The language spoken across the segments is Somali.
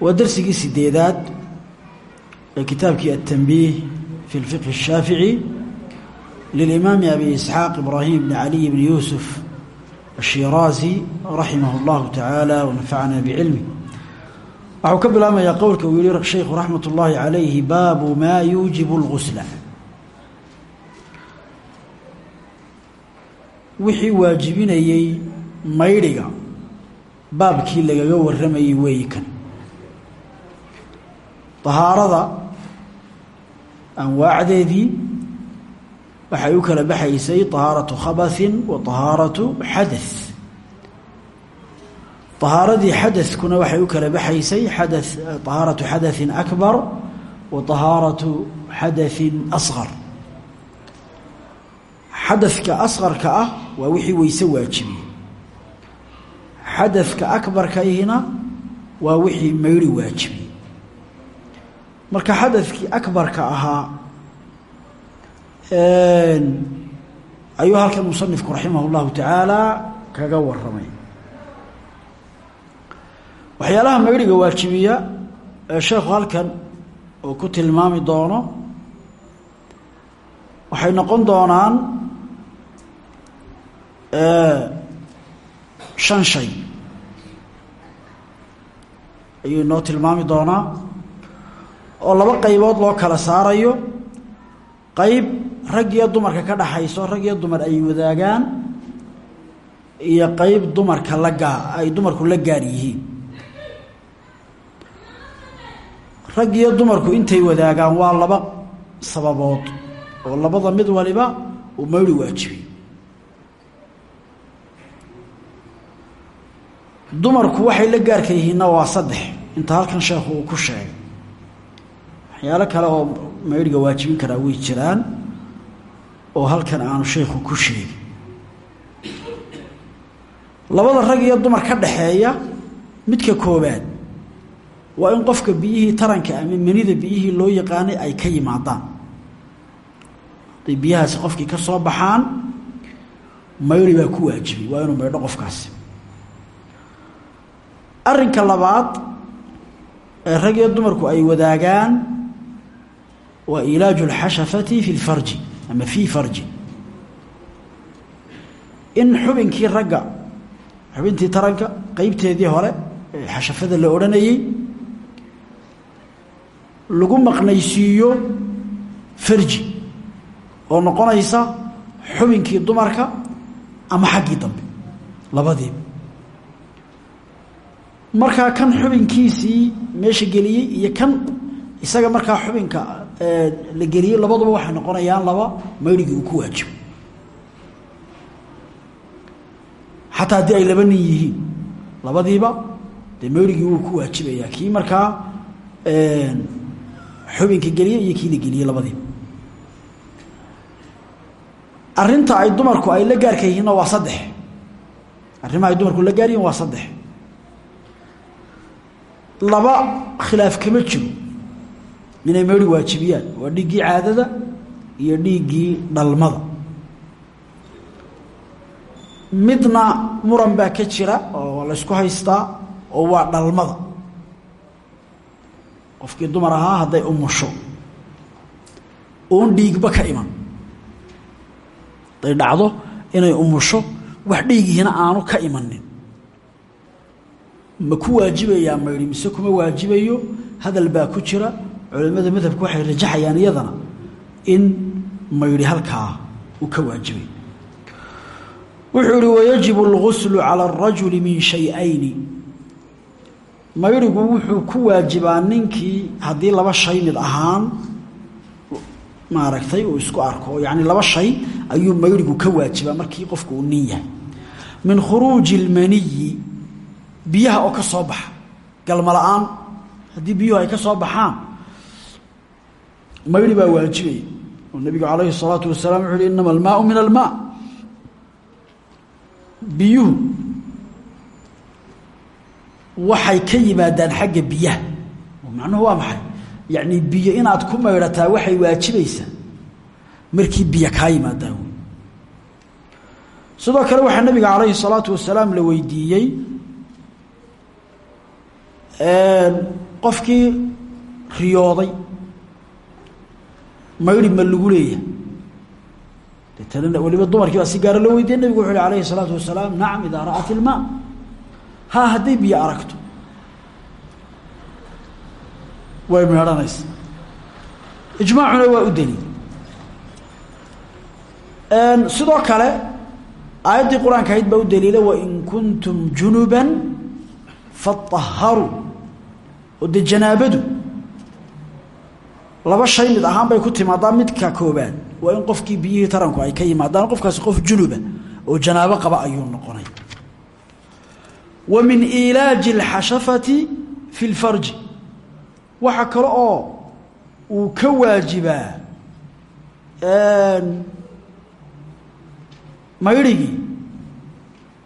waa darsigii sideedaad ee kitaabkii التنبيه في الفقه الشhaafiعي للإمام أبي إسحاaq إبراهيم بن علي بن يوسف الشhirازي رaحimه الله taعالى ونفعna بعلمه waxuu ka bilaabmayaa qowlka uu yihi shaykhu raxmat ullaahi calayhi baabu maa yuujibu اlgusla wixii waajibinayey maydhiga baabkii lagaga warramayey weeyi kan dahaarada anwaacdeedii waxay u kala baxaysay طahaaraةu khabaثin wa طahaaraةu xadaث طahaaradii xadaثkuna waxay u kala baxaysay ada طahaaraةu xadaثi أكbar wa طahaaraةu xadaثi أصغar xadaثka asqarka ah waa wixii weyse waajibiyey xadaثka akbarka ihina waa wixii mayri waajibiyey marka xadadkii akbarka ahaa ayuu halkan musanifku raximah اllahu tacaala kaga waramay waxyaalaha maydhiga waajibiya ee sheekhu halkan oo ku tilmaami doono waxay noqon doonaan shan shay. Ayuu noo tilmaami doonaa oo laba qaybood loo kala saarayo. Qayb rag iyo dumarka ka dhaxayso rag iyo dumar ay wadaagaan iyo qayb dumarka la gaa ay dumarku la gaar yihiin. Rag iyo dumarku intay wadaagaan waa laba sababood oo labada mid waliba uu mayri waajibay dumarku waxay la gaarka yihiinna waa saddex. Inta halkan sheekhu uu ku sheegay waxyaalo kale oo mayriga waajibin karaa way jiraan oo halkan aanu sheekhu ku sheegin. Labada rag iyo dumar ka dhaxeeya midka koobaad waa in qofka biyihii taranka ama manida biyihii loo yaqaanay ay ka yimaadaan. Hadday biyahaasi qofkii ka soo baxaan mayri baa ku waajibay waa inuu maydho qofkaasi. Arrinka labaad ee rag iyo dumarku ay wadaagaan waa ilaaju اlxashafati fi lfarji ama fii farji. In xubinkii ragga xubintii taranka qeybteedii hore xashafada la odhanayey lagu maqnaysiiyo farji oo noqonaysa xubinkii dumarka ama xaggii dambe labadiiba markaa kan xubinkiisii meesha geliyey iyo kan isaga markaa xubinka la geliyey labaduba waxay noqonayaan laba mayrigii uu ku waajibo xataa haddii ay laba nin yihiin labadiiba dee mayrigii wuu ku waajibayaa. Kii markaa xubinka geliye iyo kii la geliyey labadiiba. Arinta ay dumarku ay la gaarka yihiinna waa saddex. Arrimaha ay dumarku la gaar yihiin waa saddex. Laba khilaaf kama jiro inay meeri waajibiyaan? Waa dhiiggii caadada iyo dhiiggii dhalmada. Midna muran baa ka jira oo laysku haystaa oo waa dhalmada. Qofkii dumar ahaa hadday umusho uun dhiigba ka iman. Hadday dhacdo inay umusho wax dhiigihiina aanu ka imanin. Ma ku waajibayaa? Maydhi mise kuma waajibayo? Hadal baa ku jira culimada madhabku waxay rajaxayaan iyadana in maydhi halkaa uu ka waajibay wuxuu ihi wayajibu اlguslu calى الrajuli min shay-ayni maydhigu wuxuu ku waajibaa ninkii haddii laba shay mid ahaan maaragtay uu isku arko yani laba shay ayuu maydhigu ka waajibaa markii qofku uu nin yahay min khuruuji اlmaniyi biyaha oo ka soo baxa galma la-aan haddii biyuhu ay ka soo baxaan maydhi baa waajibaya oo nabigu calayhi الsalaatu wasalaam wuxu uhi inama almaau min almaa biyuhu waxay ka yimaadaan xagga biyaha macnuhu waa maxay yacni biyo inaad ku maydhataa waxay waajibaysaa markii biyo kaa yimaadaan wey sidoo kale waxaa nabiga calayhi الsalaatu wasalaam la weydiiyey qofkii riyooday mayri ma lagu leeyahay. Deetana waliba dumarkii baa si gaara loo weydiiye nabigu wuxu uhi alayhi isalaatu wasalaam nacam idaa ra'at ilma ha hadday biyo aragto. Way meedhanaysa ijmaacuna waa u daliil. Sidoo kale aayaddii qur'aanka ahayd baa u daliila wain kuntum junuban faطaharuu oo dee laba shay mid ahaan bay ku timaadaa midka koobaad waa in qofkii biyihii taranku ay ka yimaadaan qofkaasi qof junuba oo janaabo qaba ayuu noqonay. Wa min iilaaji اlxashafati fi اlfarji waxa kale oo uu ka waajibaa maydrhigii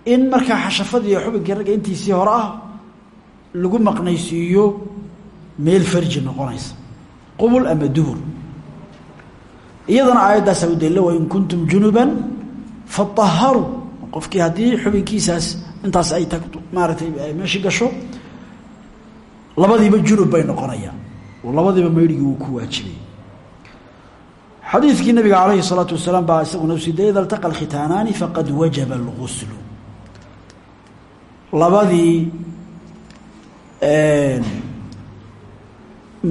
in markaa xashafadii iyo xubinkii ragga intiisii hore ah lagu maqnaysiiyo meel farji noqonaysa qubul ama dubur iyadana aayaddaasaa u dalila wain kuntum junuban faطaharuu qofkii haddii xubinkiisaas intaas ay tagto maaragtay meeshii gasho labadiiba junub bay noqonayaan oo labadiiba maydhigii wuu ku waajibay xadiidkii nabiga calayhi الsalaatu wasalaam baa isaguna usiiday ida altaqa alkhitaanaani faqad wajaba اlguslu labadii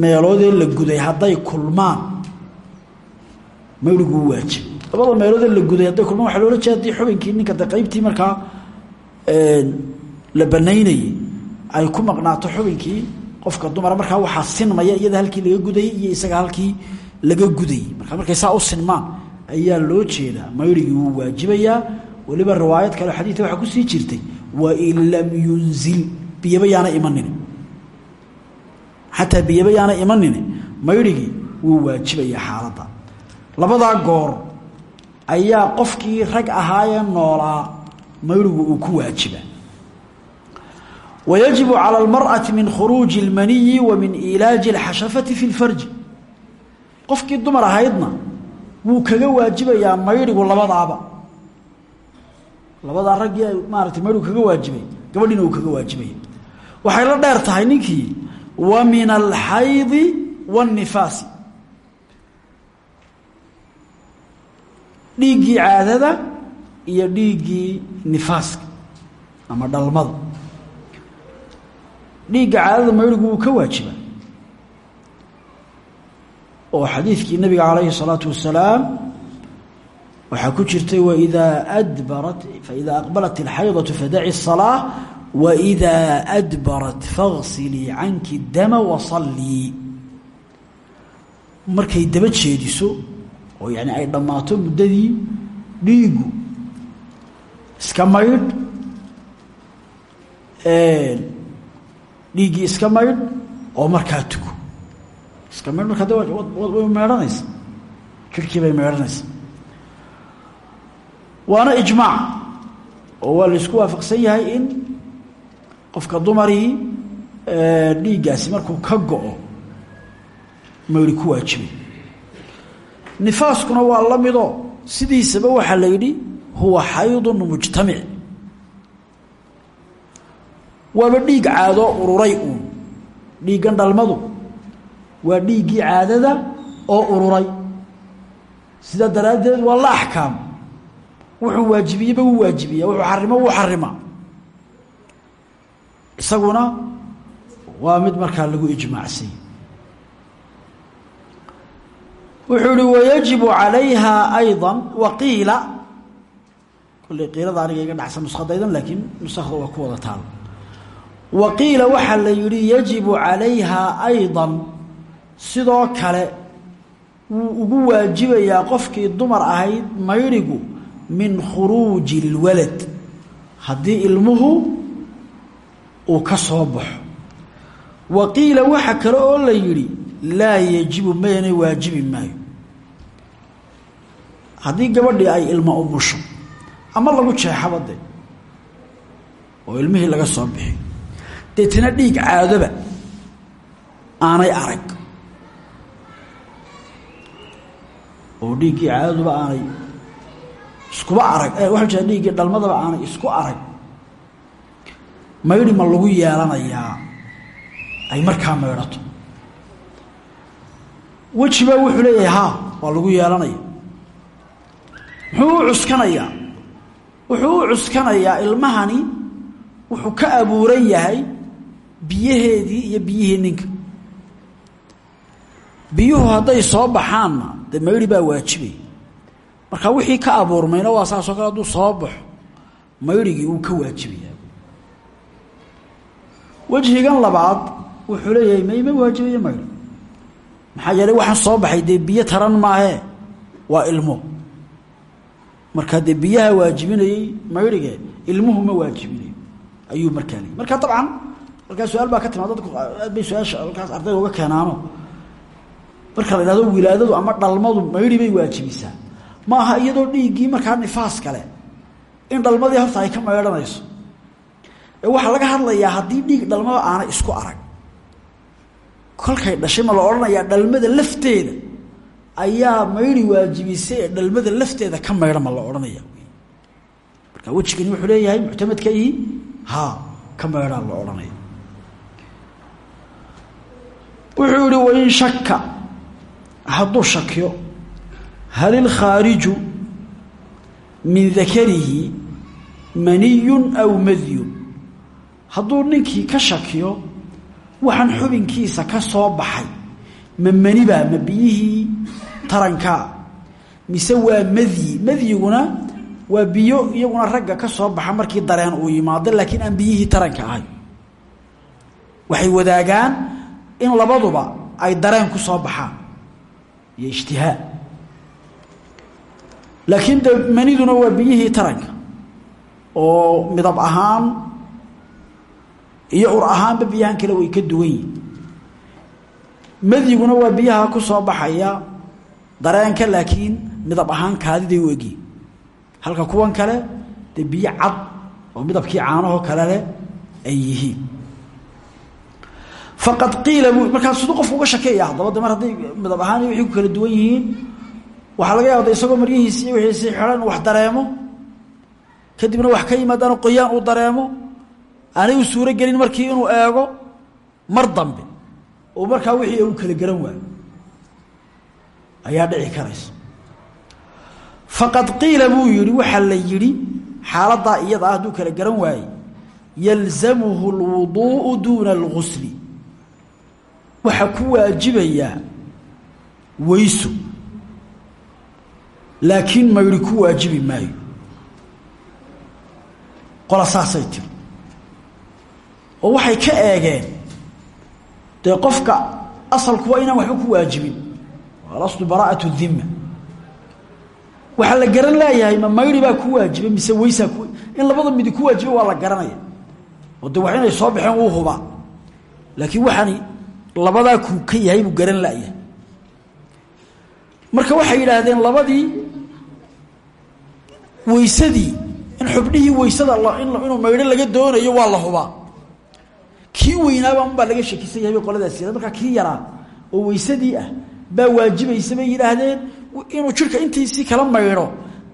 meeloodee la guday hadday kulmaan maydhigu u waajib. Labada meeloodee la guday hadday kulmaan waxa loola jeeda xubinkii ninka de qeybtii markaa la banaynayey ay ku maqnaato xubinkii qofka dumara. Markaa waxaa sinmaya iyada halkii laga gudayey iyo isaga halkii laga gudayey marka markay saa u sinmaan ayaa loo jeedaa. Maydhigii wuu waajibayaa. Weliba riwaayad kale xadiidka waxaa ku sii jirtay wain lam yunzil biyaba yaana imanin xataa biyaba yaana imanin maydhigii wuu waajibayaa xaaladda labadaa goor ayaa qofkii rag ahaayee noolaa maydhigu uu ku waajiba wayajibu calى اlmarأaةi min khuruuji اlmaniyi wa min ilaaji اlxashafati fi اlfarji qofkii dumar ahaydna wuu kaga waajibayaa maydhigu labadaaba labadaa raggii ay maaratay maydhigu kaga waajibay gabadhiina uu kaga waajibaya waxay la dheer tahay ninkii wa min alxaydi waاnnifaasi dhiiggii caadada iyo dhiiggii nifaaska ama dhalmada dhiigga caadada maydhigu wuu ka waajiba oo xadiidkii nabiga calayhi الsalaatu wasalaam waxaa ku jirtay waidaa adbarat faidaa aqbalat اlxaydaةu fadaci الصalaaة waidaa adbarat faغsilii canki dama wasalii markay daba jeediso oo yani ay dhammaato muddadii dhiigu iska maydh dhiiggii iska maydh oo markaa tuko iska maydh markaa de way meedhanaysa jirhkii bay meedhanaysa waana ijmaac oo waa la isku waafaqsan qofka dumarii dhiiggaasi markuu ka go-o mayri ku waajibay nifaaskuna waa la midoo sidiisaba waxaa la yidhi huwa xaydun mujtamic. Waaba dhiig caadoo ururay uun. Dhiiggan dhalmadu waa dhiiggii caadada oo ururay. Sidaa daraaddeed waa la axkaam. Wuxuu waajibiyeba wuu waajibiya wuxuu xarimo wuu xarimaa isaguna waa mid markaa lagu ijmaacsay wuxuu ihi wayajibu calayha ayضa waqiila kolley qiilada aniga iga dhacsan nuskadaydan laakiin nusakda waa ku wada taal waqiila waxaa la yidhi yajibu calayha ayضa sidoo kale wuu ugu waajibayaa qofkii dumar ahayd maydhigu min khuruuji اlwalad haddii ilmuhu uu ka soo baxo. Wa qiila waxa kale oo la yidhi laa yajibu mayna waajibi maayo. Haddii gabadhii ay ilmo umusho ama lagu jeexaba de oo ilmihii laga soo bixi deetana dhiig caadoba aanay arag. Oo dhiiggii caadoba aanay iskuba arag waxa jira dhiiggii dhalmadaba aanay isku arag maydhi ma lagu yeelanayaa ay markaa maydhato. Wejibaa wuxuu leeyahay haa waa lagu yeelanaya. Muxuu u cuskanayaa? Wuxuu u cuskanayaa ilmahani wuxuu ka abuuran yahay biyaheedii iyo biyihii ninka. Biyuhu hadday soo baxaanna dee maydhi baa waajibaya marka wixii ka abuurmayna waa saasoo kale hadduu soo baxo maydhigii uu ka waajibaya wejhigan labaad wuxuu leeyahay mayma waajibayo maydhi maxaa yeelay waxaan soo baxay dee biyo taran maahee waa ilmo. Markaa dee biyaha waajibinayey maydhige ilmuhu ma waajibinayo ayuu markaa leeyay marka dabcan halkaas su'aal baa ka timaad dadku aad bay su'aasha halkaas ardayga uga keenaano. Marka la idhahdo ama dhalmadu maydhi bay waajibisaa. Ma aha iyadoo dhiiggii markaa nifaas kale in dhalmadii horta ay ka maydhanayso waxaa laga hadlayaa haddii dhiig dhalmada aanay isku arag. Kolkay dhashay ma la odhanayaa dhalmada lafteeda ayaa maydhi waajibisay ee dhalmada lafteeda ka maydha ma la odhanaya marka wejigani wuxuu leeyahay muctamadka ihi haa ka maydhaa la odhanaya wuxuu yihi wain shaka hadduu shakiyo hal ilkhaariju min dakarihi maniyun aw madyun hadduu ninkii ka shakiyo waxaan xubinkiisa ka soo baxay. Ma manibaa ma biyihii tarankaa mise waa madyi madyiguna waa biyo iyaguna ragga ka soo baxa markii dareen uu yimaado laakiin aan biyihii taranka ahay. Waxay wadaagaan in labaduba ay dareen ku soo baxaan. Iyo ijtihaa laakiin de maniduna waa biyihii taranka. Oo midab ahaan iyo ur ahaanba biyahan kale way ka duwan yihiin madyiguna waa biyaha ku soo baxaya dareenka laakiin midab ahaan kaadiday u egyihin halka kuwan kale dee biyo cad oo midabkii caanahoo kale leh ay yihiin. Faqad qiila bu markaas siduu qofku uga shakeeya haddaba mar hadday midab ahaan iyo wixii ku kala duwan yihiin waxaa laga yaaba isagoo maryihiisi iyo wixiisi xidhan wax dareemo kadibna wax ka yimaadaan qoyaan uu dareemo anay u suuro gelin markii inuu eego mar dambe oo markaa wixii u kala garan waayo ayaa dhici karaysa. Faqad qiila buu yihi waxa la yidhi xaaladaa iyada ah hadduu kala garan waaye yalzamuhu alwuduuءu duuna algusli waxa ku waajibayaa weyso laakiin maydhi ku waajibi maayo. Qola saasay tiri oo waxay ka eegeen dee qofka asalkuwa inaan waxba ku waajibin. Alaslu bara'at dhima waxaa la garan leeyahay ma maydhi baa ku waajiba mise weysaa ku in labada midi ku waajiba waa la garanaya. Oo de wax inay soo baxeen wuu hubaa. Laakiin waxaani labadaa kuu ka yahay buu garan layahay marka waxay yidhaahdeen labadii weysadii in xubnihii weysada inuu maydho laga doonayo waa la hubaa kii weynaaba unbaa laga shakisan yahay bay kii yaraa oo weysadii ah baa waajibaysa bay yidhaahdeen inuu kala maydho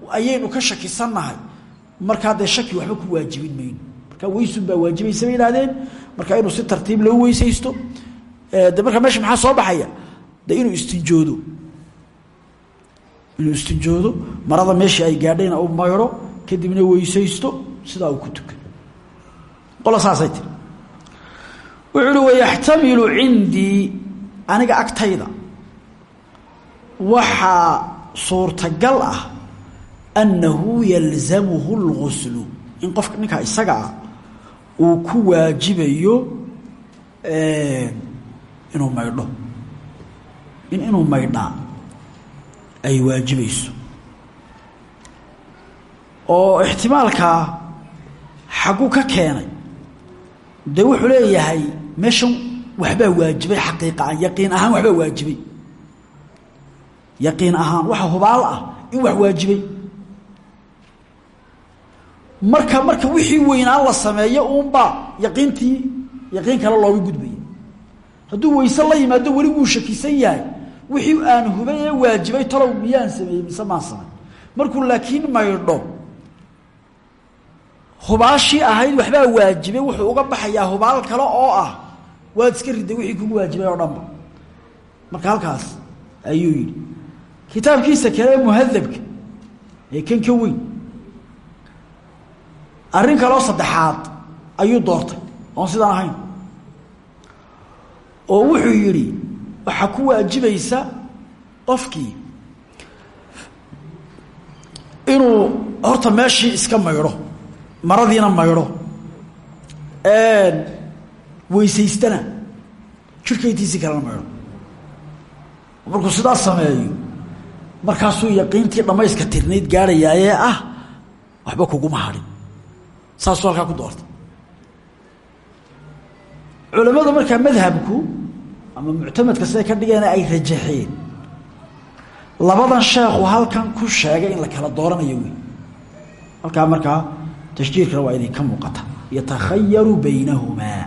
ayaynu ka shakisannahay. Markaa dee shaki waxba ku waajibin mayno markaa weysun baa waajibaysa bay yidhahdeen markaa inuu si tartiib loo weysaysto de markaa meesha maxaa soo baxaya? De inuu istinjoodo. Inuu istinjoodo marada meeshii ay gaadhayna u maydho kadibna weysaysto sidaa uu ku saasay tiri wuxuu uhi wayaxtamilu cindii aniga agtayda. Waxaa suurtagal ah annahu yalzamuhu اlguslu in qofka ninkaa isaga ah uu ku waajibayo inuu maydho. In inuu maydhaa ay waajibayso oo ixtimaalkaa xagguu ka keenay dee wuxuu leeyahay meeshan waxbaa waajibay xaqiiqaan yaqiin ahaan waxbaa waajibay. Yaqiin ahaan waxa hubaal ah in wax waajibay. Marka marka wixii weynaan la sameeyo uunbaa yaqiintii yaqiin kale looga gudbaya hadduu weyse la yimaado weli wuu shakisan yahay. Wixii aan hubay ee waajibay talow miyaan sameeyey mise maan samey markuu laakiin maydho hubaashii ahayd waxbaa waajibay wuxuu uga baxayaa hubaal kale oo ah waad iska riday wixii kugu waajibay oo dhanba. Marka halkaas ayuu yidhi kitaabkiisa kale muhadabka ee kan ka weyn arrin kaleo saddexaad ayuu doortay oon sidaan ahayn oo wuxuu yidhi waxaa ku waajibaysa qofkii inuu horta meeshii iska maydho maradiina maydho. Weysaystana. Jirhkaytiisii kalena maydho. Markuu sidaa sameeyo markaasuu yaqiintii dhammayska tirnayd gaadhayaayee ah waxba kuguma hadhin saasuu halkaa ku doortay. Culamada markaa madhabku ama muctamadka siday ka dhigeen ay rajaxeen labadan sheekhu halkan ku sheegay in la kala dooranayo wey halkaa markaa tashjiirkana waa idinka muuqata yatakhayaru baynahumaa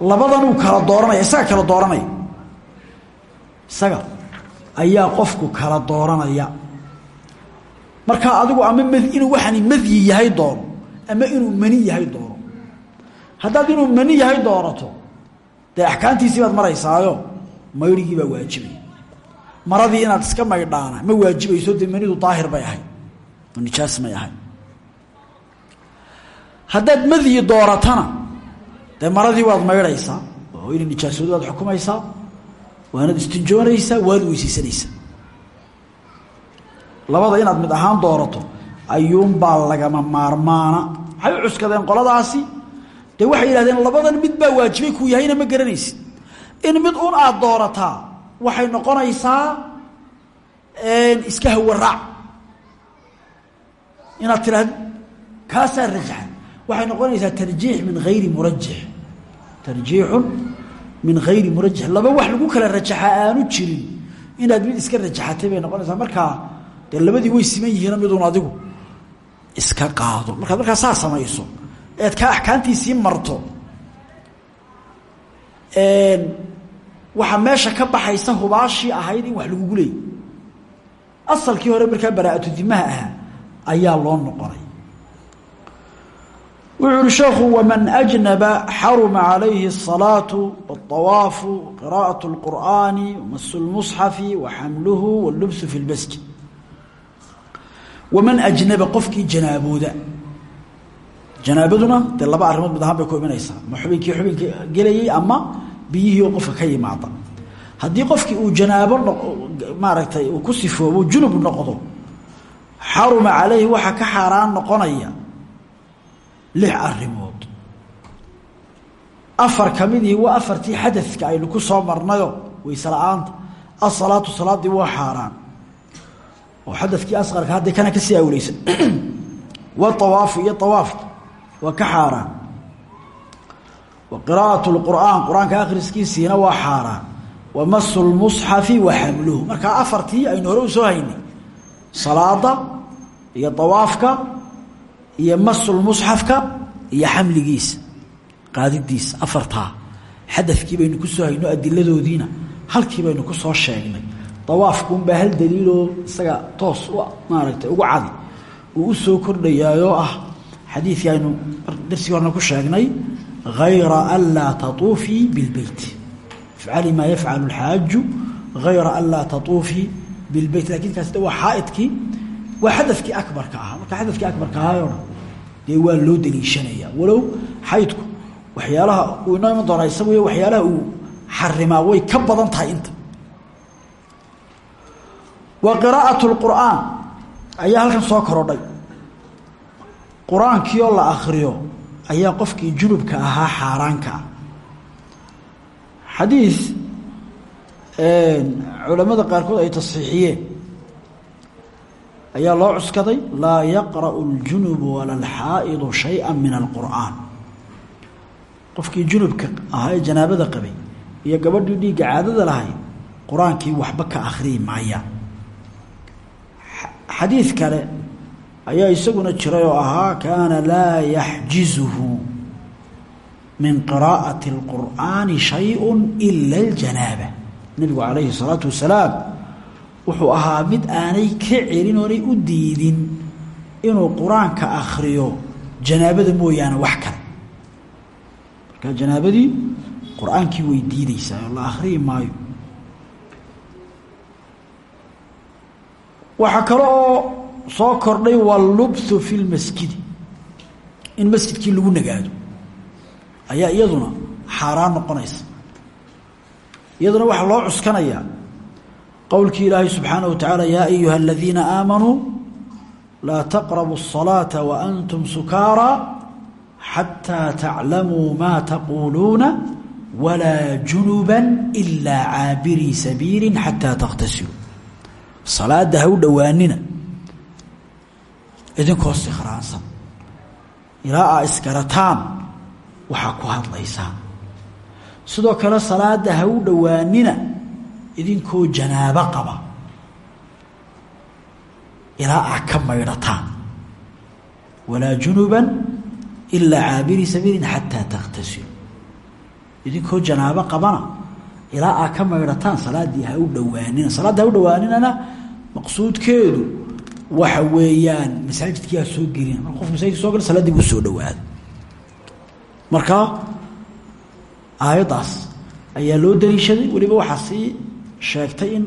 labadanuu kala dooranaya isaga kala dooranaya isaga ayaa qofku kala dooranaya markaa adigu ama m inuu waxani madyi yahay doono ama inuu mani yahay doono haddaad inuu mani yahay doonato dee axkaamtiisii baad maraysaayo maydhigii baa waajibay maradii inaad iska maydhaana ma waajibayso dee manidu daahir bay ahayd nijaas may ahayd haddaad madyi dooratana dee maradii waad maydhaysaa oo inay nijaasoodu waad xukumaysaa waanad istinjoonaysaa waad weysaysanaysaa labada inaad mid ahaan doorato ayuunbaa lagama maarmaana. Maxay u cuskadeen qoladaasi. Dee waxay yidhahdeen labadan mid baa waajibay kuu yahayna ma garanaysid. In mid un aad doorataa waxay noqonaysaa iska hawaraac inaad tiraahdo kaasaa rajaxa waxay noqonaysaa tarjiix min hayri murajix. Tarjiixun min hayri murajix. Laba wax lagu kala rajaxa aanu jirin. Inaad mid iska rajaxatay bay noqonaysaa. Markaa dee labadii way siman yihiino midun adigu. Iska qaado. Markaad markaa saa samayso. Eed ka axkaamtiisii marto. Waxaa meesha ka baxaysa hubaashii ahayd in wax lagugu leeyay. Asalkii hore markaa baraa'atu dimaha ahaa ayaa loo noqonay wuxuu uhi sheekhu waman ajnaba xaruma calayhi الصalaaةu wالطawaafu qiraaءaة الqur'aani wamasu اlmusxafi waxamluhu wاllubsu fi اlmasjid waman ajnaba qofkii janaabooda janaabaduna dee laba arrimood mid ahaan bay ku imanaysaa ma xubinkii xubinka gelayay ama biyihii oo qofka ka yimaada haddii qofkii uu janaabo maaragtay uu ku sifoobo junub noqdo xaruma calayhi waxaa ka xaaraan noqonaya lix arrimood. Afar ka midii waa afartii xadadka aynu ku soo marnayo wayse la'aanta asalaatu salaaddii waa xaaraan. Oo xadadkii asqarka hadday kana ka sii awleysa. Waawaafu iyo awaafki waa ka xaaraan. Wa qiraa'at lqur'aan qur'aanka akhriskiisiina waa xaaraan. Wa masu lmusxafi wa xamluhu. Markaa afartii aynu hore u haynay salaada iyo awaafka iyo masulmusxafka iyo xamligiisa qaadidiisa afartaa. Xadadkii baynu ku soo hayno adiladoodiina halkii baynu ku soo sheegnay awaafkuunbaa hal daliiloo isaga toos u maaragtay ugu cadi uu u soo kordhayaayoo ah. Xadiidkii aynu darsigii horena ku sheegnay hayra an laa tatuufii bilbeyt ifcali maa yafcalu lxaaju hayra an laa tatuufii bilbeyt laakiin kaas waa xaaidkii waa xadadkii akbarka ahaa marka xadadkii akbarka ahaayoo dhan dee waa loo daliishanaya walow xaydku waxyaalaha uu inoo iman doonaa isagu waxyaalaha uu xarimaa way ka badan tahay inta wa qiraa'at lqur'aan ayaa halkan soo korodhay qur'aankii oo la akriyo ayaa qofkii junubka ahaa xaaraanka ah xadiid culamada qaarkood ay tasxiixiyeen ayaa loo cuskaday laa yaqra'u اljunubu wala alxaa'idu shayئa min alqur'aan qofkii junubka ahaa ee janaabada qabay iyo gabadhii dhiigga caadada lahayd qur-aankii waxba ka akhriyi maayaan xadiid kale ayaa isaguna jiray oo ahaa kaana laa yaxjizuhu min qiraa'ati اlqur'aani shayء ila اljanaaba nebigu calayhi الsalaatu wasalaam wuxuu ahaa mid aanay ka celin oonay u diidin inuu qur'aanka akhriyo janaabada mooyaane wax kale. Marka janaabadii qur'aankii way diideysaa oo la akhriyi maayo. Waxaa kale oo soo kordhay wallubthu fi lmasjidi in masjidkii lagu nagaado ayaa iyaduna xaaraan noqonaysa iyaduna waxaa loo cuskanayaa qowlkii ilaahay subxaanaه wa tacaala yaa ayuha aladiina aamanuu laa taqrabu الصalaaةa waantum sukaara xataa taclamuu ma taquuluuna walaa junuba ilaa caabirii sabiili xataa takhtasiluu salaada ha u dhowaanina idinkoo sikhraansan ilaa aa isgarataan waxaa ku hadlaysaan sidoo kale salaada ha u dhowaanina idinkoo janaabo qaba. Ilaa aa ka maydhataan walaa junuban ilaa caabiri sabiilin xataa takhtasilu idinkoo janaabo qabana ilaa aa ka maydhataan salaaddii ha u dhowaanina. Salaadda ha u dhowaaninana maqsuudkeedu waxa weeyaan masaajidkii ha soo gelina marka qof masaajidka so gala saladdii buu soo dhawaada marka aayaddaas ayaa loo daliishaday weliba waxaa sii sheegtay in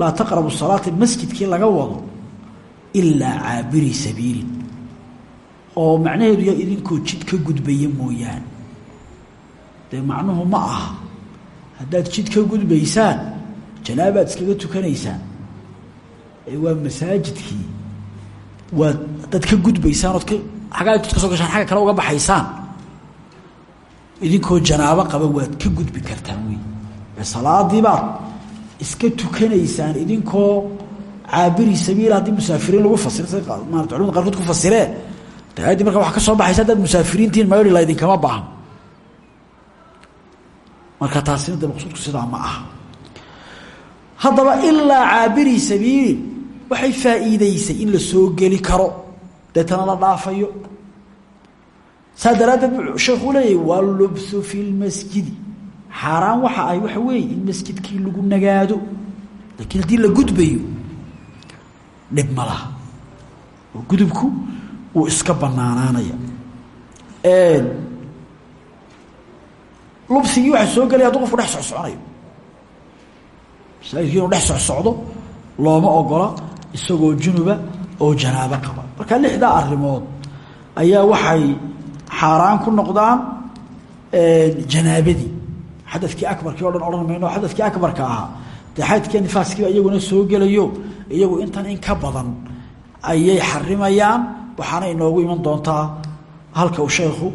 laa taqrabu salaata masjidkii laga wado ilaa caabiri sabiilin oo macnaheedu yaa idinkoo jid ka gudbaya mooyaane. Dee macnuhu ma aha. Haddaad jid ka gudbaysaan janaabaad iskaga tukanaysaan ee waa masaajidkii. Waad haddaad ka gudbaysaan ood ka xaggaa ka soo gashaan xagga kale uga baxaysaan idinkoo janaabo qaba waad ka gudbi kartaan wey salaadii baad iska tukanaysaan idinkoo caabiri sabiil haddii musaafiriin lagu maarata culimada qaarkood ku fasiree. De ayaddii marka waxa ka soo baxaysa haddaad musaafiriintiin mayri la idinkama baahan marka taasina de maqsuudku sidaa ma aha. Haddaba ilaa caabiri sabiilin waxay faa'iideysay in la soo geli karo. Deetana la dhaafayo saa daraaddeed sheekuu leeyahy wallubsu fi lmasjidi xaaraan waxa ay waxa weeye in masjidkii lagu nagaado laakiin haddii la gudbayo dhib ma laha. Oo gudubku wuu iska banaanaanaya lubsigii waxaa soo gelaya hadduu qofku dhex socsoconayo. Masaajidkii inuu dhex socsocdo looma ogola isagoo junuba oo janaabo qaba. Marka lixdaa arrimood ayaa waxay xaaraan ku noqdaan janaabadii. Xadadkii abarkii o dhan odhan mayno xadadkii abarka ahaa. Dee xadadkii nifaaskiiba iyaguna soo gelayo iyagu intan in ka badan ayay xarimayaan waxaana inoogu iman doontaa halka uu sheekhu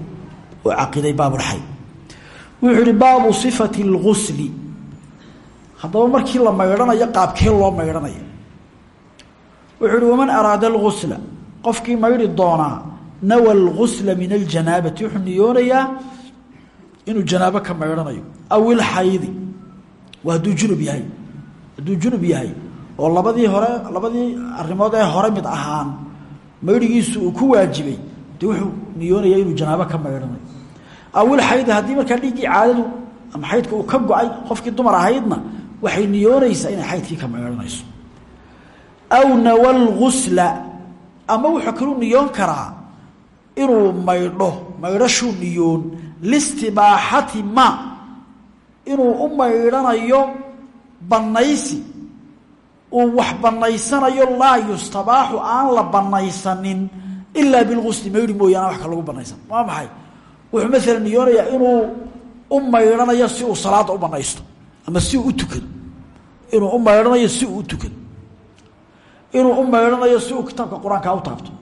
uu caqiday baabulxay wuxuu ihi baabu sifati اlgusli haddaba markii la maydhanayo qaabkee loo maydhanayo? Wuxuu ihi waman araada اlgusla qofkii maydhi doonaa nawa اlgusla min aljanaabati wuxuu niyoonayaa inuu janaabo ka maydhanayo. Aw ilxaydi waa hadduu junub yahay. Hadduu junub yahay oo labadii hore labadii arrimood ee hore mid ahaan maydhigiisu uu ku waajibay de wuxuu niyoonayaa inuu janaabo ka maydhanayo. Aw ilxaydi haddii markaa dhiiggii caadadu ama xaydka uu ka go'ay qofkii dumar ahaydna waxay niyoonaysaa inay xaydkii ka maydhanayso. Aw nawa lgusla ama wuxuu kaluu niyoon karaa inuu maydho maydhashuu niyoon listibaaxati ma inuu u maydhanayo banaysi uu wax banaysanayo laa yustabaaxu aan la banaysanin ilaa bilgusli maydhi mooyaane wax lagu banaysan waa maxay? Wuxuu maalan niyoonayaa inuu u maydhanayo si uu salaada u banaysto ama si uu u tukado. Inuu u maydhanayo si uu u tukado. Inuu u maydhanayo si uu kitaabka qur'aanka u taabto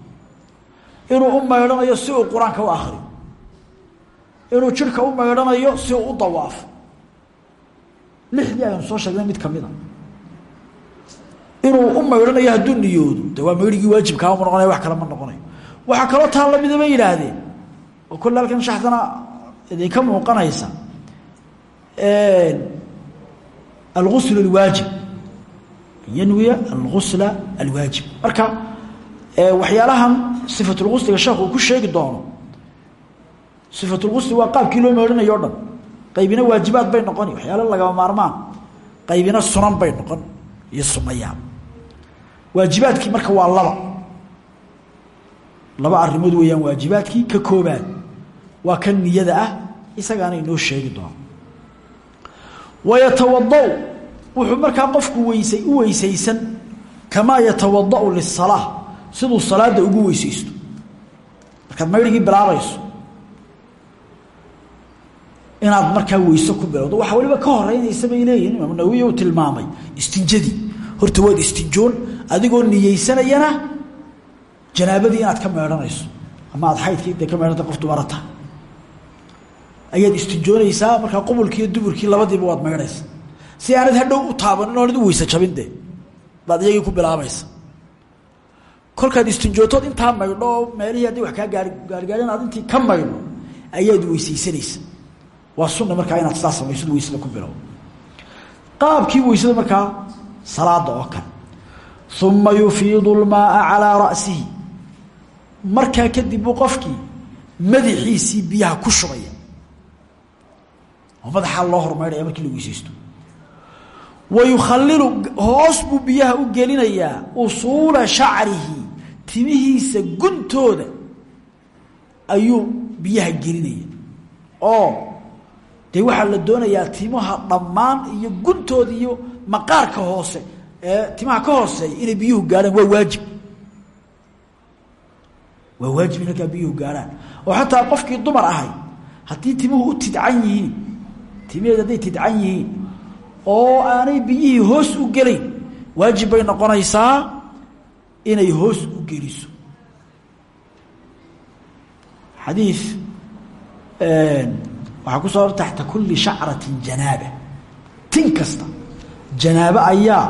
inuu u maydhanayo si uu qur'aanka u akriyo inuu jidhka u maydhanayo si uu u dawaafo. Lixdii aynu soo sheegnay mid kamida inuu u maydhanayo hadduu niyoodo. De waa maydhigii waajibkaama noqonaya wax kale ma noqonayo waxaa kaloo taa lamida bay yidhaahdeen. Oo kolle halkan shaxdana idinka muuqanaysa. Algusl اlwaajib yanwiya algusla alwaajib. Marka waxyaalahan sifatulgusliga sheekhu uu ku sheegi doono sifatulgusli waa qaabkii loo meerinayo o dhan qaybina waajibaad bay noqoni waxyaala lagama maarmaan qaybina sunan bay noqon iyo sunayaan waajibaadkii marka waa laba laba arrimood weeyaan waajibaadkii ka koobaad waa kan niyada ah isagaana inoo sheegi doono wayatawada wuxuu markaa qofku weysay u weysaysan kamaa yatawadau lisalaa siduu salaada ugu weysaysto. Markaad maydhigii bilaabayso. Inaad markaa weyse ku bilowdo. Waxaa waliba ka horeynaysa bay leeyihiin imaam nawawi uu tilmaamay istinjadii. Horta waad istinjoon adigoo niyeysanayana janaabadii inaad ka meedhanayso. Ama aad xaydkii de ka meedhanta qof dumarata. Ayaad istinjoonaysaa markaa qubulkii duburkii labadiiba waad meedhaysa si aanad hadhow u taabanin oonad u weyse jabin de baad iyagii ku bilaabaysa kolkaad istinjootood intaa maydho meelihii haddii wax kaa gaari gaarigaarin aad intii ka maydho ayaad weysaysanaysa. Waa sunna markaa inaad sidaa samayso weysada ku bilow. Qaabkii weysada markaa salaada oo kale. Uma yufiidu lmaaa calaa ra'sihi. Markaa kadib buu qofkii madaxiisii biyaha ku shubaya. Oo madaxaa loo hormaydhaya markii la weysaysto. Wa yukhalilu hoos buu biyaha u gelinayaa usuula shacrihi timihiisa guntooda ayuu biyaha gelinaya. Oo dee waxaa la doonayaa timaha dhammaan iyo guntooda iyo maqaarka hoose ee timaha ka hooseeya inay biyuhu gaadhaan waa waajib. Waa waajib in halkaa biyuhu gaadhaan oo xataa qofkii dumar ahay haddii timuhu u tidcan yihiin timaheed hadday tidcan yihiin oo aanay biyihii hoos u gelayn waajib bay noqonaysaa inay hoos u geliso. Xadiid waxaa ku soo taxta kuli shacrati janaaba. Tin kasta janaabo ayaa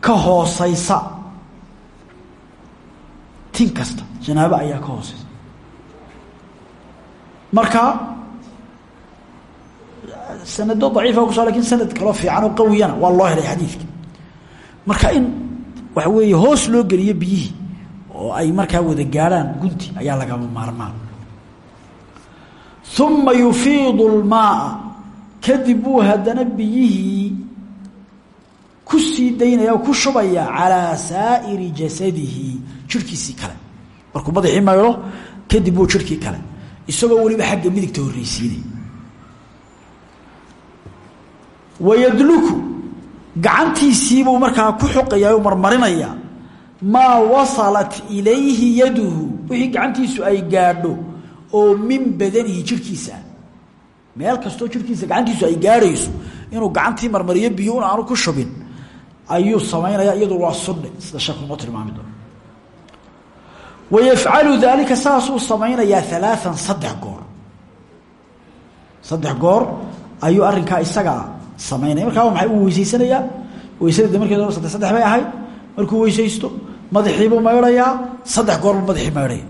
ka hooseysa tin kasta janaabo ayaa ka hooseysa marka sanado daciifa kuso laakiin sanad kaloo fiican oo qawiyana waa loo helay xadiidka marka in waxa weeye hoos loo geliyo biyihii oo ay markaa wada gaadhaan gunti ayaa lagama maarmaan. Uma yufiidu lmaaa kadib buu haddana biyihii ku sii daynaya o ku shubaya calaa saa'iri jasadihi jirhkiisii kale. Markuu madaxii maydho kadib buu jirhkii kale. Isagoo weliba xagga midigta horreysiinay. Wayadluku gacantiisiibuu markaa ku xoqaya o marmarinaya. Maa wasalat ilayhi yaduhu. Wixii gacantiisu ay gaadho oo min badanihi jirhkiisa meel kastoo jirhkiisa gacantiisu ay gaadhayso inuu gacantii marmariyo biyo un aanu ku shubin ayuu samaynaya iyadu waa sunne sida sheekhu inoo tilmaami doono wayafcalu daalika saasuu samaynayaa alaaan saddex goor. Saddex goor ayuu arrinkaa isagaa samaynaya. Markaa maxay? Uu weysaysanayaa weysada de markeed saddex saddex bay ahayd. Markuu weysaysto madaxiibuu maydhayaa saddex goor buu madaxii maydhaya.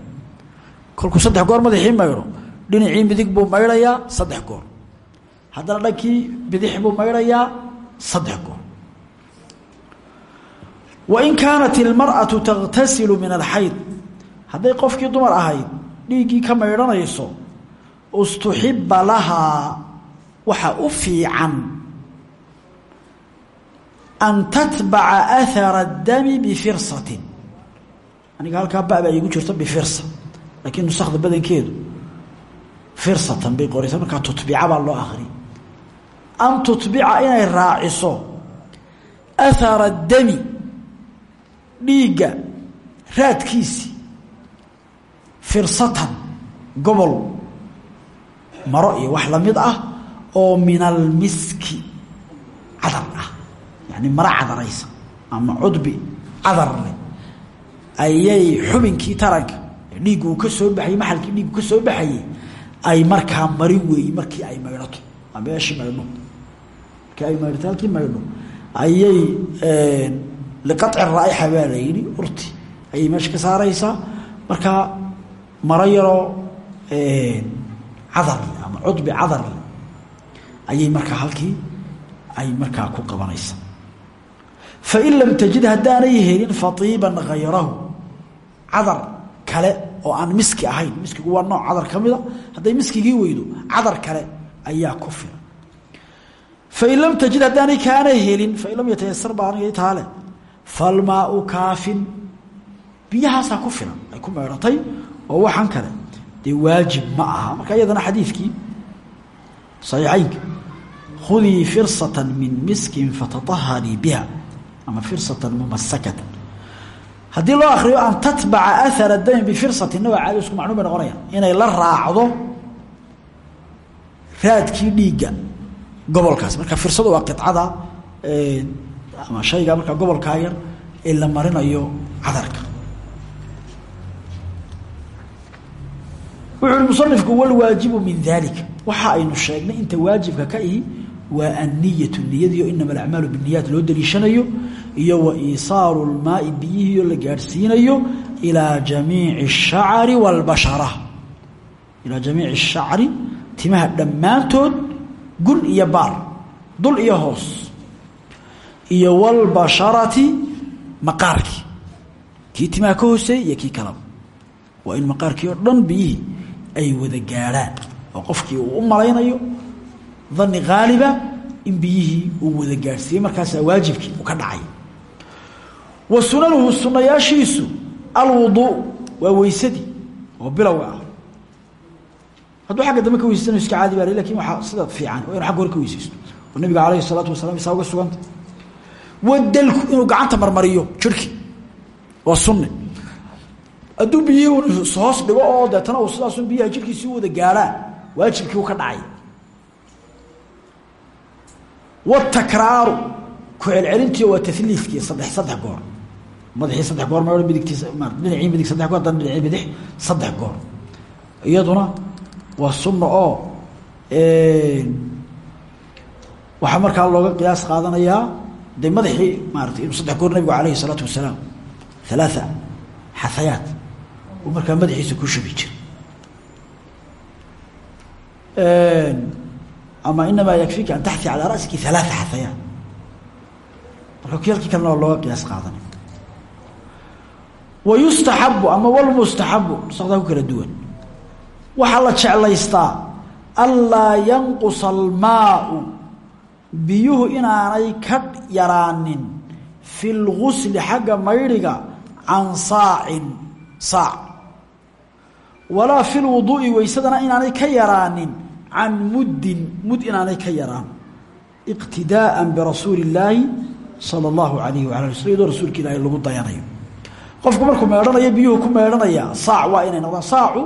Kolkuu saddex goor madaxii maydho dhinacii midig buu maydhayaa saddex goor. Haddana dhankii bidix buu maydhayaa saddex goor. Wain kaanat ilmar'atu tagtasilu min alxayd hadday qofkii dumar ahayd dhiiggii ka maydhanayso ustuxiba lahaa waxa u fiican an tatbaca ahara اdami bifirsatin aniga halkaa ba baa iigu jirto bifirsa laakiin nusakda badankeedu firsatan bay qoraysa markaa tutbica baa loo akriya an tutbica inay raaciso ahara dami dhiigga raadkiisii firsatan gobol maro iyo wax la mid ah oo min almiski cadar ah yani maro cadaraysa ama cudbi cadar leh ayay xubinkii taranka dhiiggu uu ka soo baxayey maxalkii dhiiggu ka ay markaa marin weeyey markii ay maydhato. Ama meeshii maydho markii ay maydhato ayay liqaci raaixa baa la yidhi urti ayay meesha ka saaraysaa. Markaa maro yaroo cadarle ama cudbi cadarle ayay markaa halkii ay markaa ku qabanaysa fain lam tajid haddaanay helin faiiban hayrahu cadar kale oo aan miski ahayn miskigu waa nooc cadar ka mida hadday miskigii weydo cadar kale ayaa ku filan fain lam tajid haddaanay kaana helin fain lam yatayasar baaniga taale falmaau kaafin biyahaasaa ku filan ay ku meedhatay oo waxaan kale dee waajib ma aha marka iyadana xadiidkii saxiixaynka khudii firsata min miskin fataaharii biha ama firsatan mumasakatan haddii loo akriyo an tatbaca ahara dami bifirsatina waa caadi isku macnuu bay noqonaya inay la raacdo raadkii dhiigga gobolkaas. Marka firsadu waa qicada ama shayga markaa gobolkaa yar ee la marinayo cadarka. Wuxu uhi musanifku walwaajibu min dalika waxa aynu sheegnay inta waajibka ka ihi waa anniyatu niyadiio inama alacmaalu biniyaat loo daliishanayo iyo wa iisaalu lmaai biyihiio la gaadhsiinayo ilaa jamiici ashacri wاlbashara ilaa jamiici ashacri timaha dhammaantood gun iyo baar dul iyo hoos iyo wاlbasharati maqaarkii kii timaha ka hooseeyey iyo kii kalaba waa in maqaarkii oo dhan biyihii ay wada gaadhaan oo qofkii uu u malaynayo dani haaliba in biyihii uu wada gaadhsiiyey markaasaa waajibkii uu ka dhacay. Wa sunanuhu sunayaashiisu alwuduu waa weysadii oo bilowga ah. Hadduu agga dambe ka weysasanayo iska caadi baa laakiin waxaa sida fiican waa inu agga hore ka weysaysto. Oo nabiga alayhi salaatu wasalam isaa uga suganta. Wadalku inuu gacanta marmariyo jirhkii waa sunne. Hadduu biyihii hoos dhigo oo deetana uu sidaasun biyaha jirkiisi u wada gaadhaan waajibkii u ka dhacay wtakraaru ku celcelintiy waa taliifki sadde saddex goor madaxii saddex goor ma midigtiisa dhinacii midig saddex goor dan dhinacii midix saddex goor iyaduna waa sunna oo waxaa markaa looga qiyaas qaadanayaa de madaxii maarata inuu saddex goor nabigu alayhi isalaatu wasalaam halaaa xahayaat uu markaa madaxiisa ku shubi ama inamaa yakfika an taxi calaa rasiki alaaa xaayaan marka yalkii kalena waa looga qiyaas qaadanay wayustaxabu ama walmustaxabu nusadaa ku kala duwan. Waxaa la jeclaystaa anlaa yanqusa almaau biyuhu inaanay ka yaraanin fi lgusli xagga maydhiga can saacin saac. Walaa fi lwuduu'i weysadana inaanay ka yaraanin can muddin mud inaanay ka yaraan iqtidaaa birasuuli illaahi sala alayhi wala ali sl iyadoo rasuulka ilaahi lagu dayanayo qofku markuu meedhanayo biyuhu ku meedhanaya saac waa inay noqdaan saacu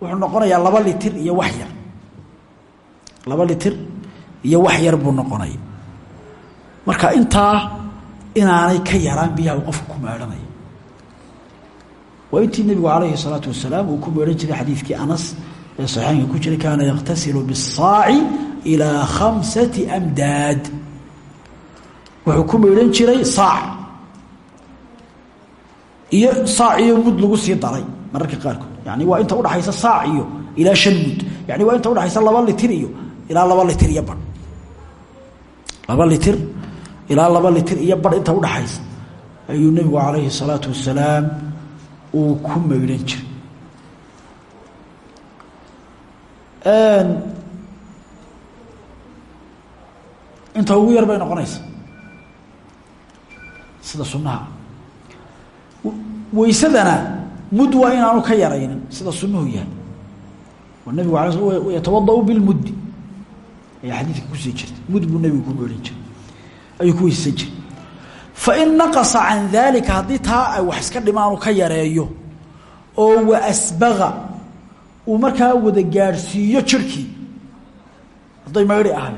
wuxuu noqonayaa laba litir iyo wax yar laba litir iyo wax yar buu noqonaya marka intaa inaanay ka yaraan biyaha qofku ku meedhanaya waa intii nebigu calayhi salaatu wasalaam uu ku meedhan jiray xadiidkii anas ee saxiixaynka ku jiray kaana yakhtasilu bisaaci ilaa khamsati amdaad. Wuxuu ku meedhan jiray saac. Iyo saac iyo mud lagu sii daray mararka qaarkood. Yani waa inta udhaxaysa saac iyo ilaa shan mud. Yani waa inta udhaxaysa laba litir iyo ilaa laba litir iyo badh. Laba litir ilaa laba litir iyo badh inta udhaxaysa ayuu nebigu calayhi الsalaatu wasalaam uu ku meydhan jiray inta ugu yar bay noqonaysa. Sida sunnaha. Weysadana mud waa inaanu ka yaraynin sida sunuhu yahay. Oo nabigu ala sl yatawadau bilmuddi ayaa xadiidka ku sii jirtay. Mud buu nabigu ku meehan jiray. Ayuu ku weyssan jiray. Fain naqasa can daalika haddii taa ay wax iska dhimaanu ka yareeyo oo wa asbaga uu markaa wada gaadhsiiyo jirkii hadday maydhi ahay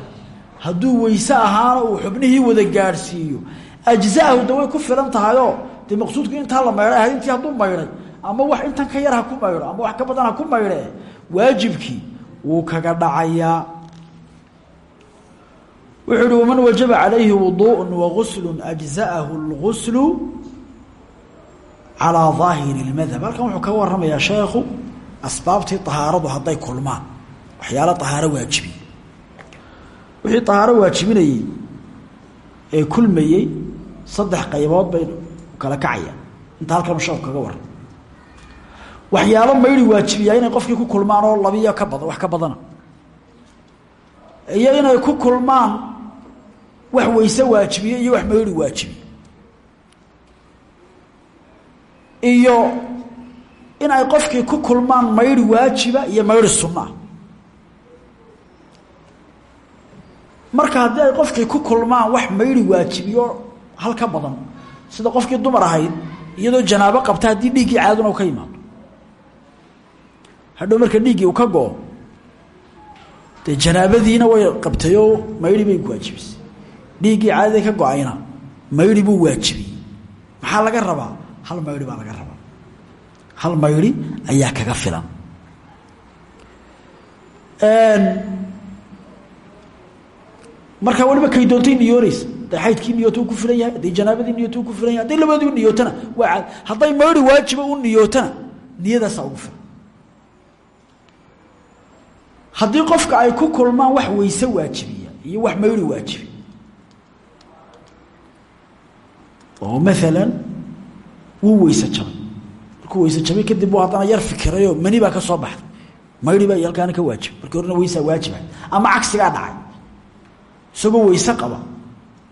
hadduu weyse ahaana uu xubnihii wada gaadhsiiyo ajzaahu da way ku filan tahayoo dee maqsuudku intaa la maydhay ahayd intii hadduu maydhay ama wax intan ka yar ha ku maydho ama wax ka badan ha ku maydhe waajibkii wuu kaga dhacayaa wuxuu uhi waman wajaba calayhi wuduء waguslu ajza'ahu اlguslu calىa ظaahiri اlmadhab halkan wuxuu kaga waramayaa sheekhu asbaabtii طahaaradu hadday kulmaan. Waxyaalo ahaaro waajibiye wixii ahaaro waajibinayey ee kulmayey saddex qaybood bay kala kacaya inta halkan sheekhu kaga waran waxyaalo mayri waajibiyaa inay qofkii ku kulmaan oo labiyo ka badan wax ka badana. Iyo inay ku kulmaan wax weyse waajibiye iyo wax mayri waajibiye iyo in ay qofkii ku kulmaan mayri waajiba iyo mayri sunaa marka haddii ay qofkii ku kulmaan wax mayri waajibiyo hal ka badan. Sida qofkii dumar ahayd iyadoo janaabo qabta haddii dhiiggii caaduna u ka yimaado. Hadhow marka dhiiggii uu ka go-o dee janaabadiina way qabtayoo mayri bay waajibisay. Dhiiggii caadada ka go'ayna mayri buu waajibiyey. Maxaa laga rabaa? Hal mayri baa laga rabaa hal mayri ayaa kaga filan. Markaa waliba kay doontay niyoonaysa hadday xaydkii niyooto ku filan yahay hadday janaabadii niyooto ku filan yahay hadday labadiiba niyootana waa caad hadday mayri waajiba u niyootana niyadaasaa ugu filan. Haddii qofka ay ku kulmaan wax weyse waajibiya iyo wax mayri waajibi. Oo maalan wuu weyse jabay markuu weyse jabay kadib haddana yar fikirayoo mani baa ka soo baxday. Mayri baa iyo ka waajibay markii horena weysaa waajibahay ama cagsigaa dhacay. Isagoo weyse qaba.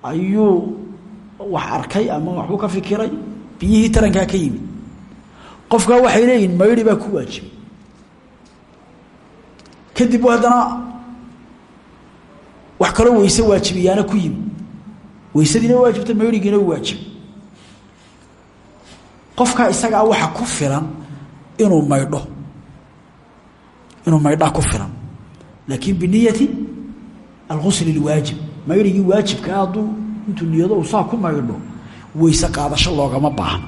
Ayuu wax arkay ama waxbuu ka fikiray? Biyihii tarankaa ka yimid. Qofkaa waxay leeyihiin mayri baa ku waajibay kadib haddana wax kaloo weyse waajibiyaana ku yimid. Weysadiina waajibta mayrigiina u waajibay qofkaa isagaa waxa ku filan inuu maydho inuu maydhaa ku filan. Laakiin biniyati alghusl اlwaajib mayrigii waajibkaa hadduu intuu niyado uu saa ku maydho weyse qaadasho loogama baahna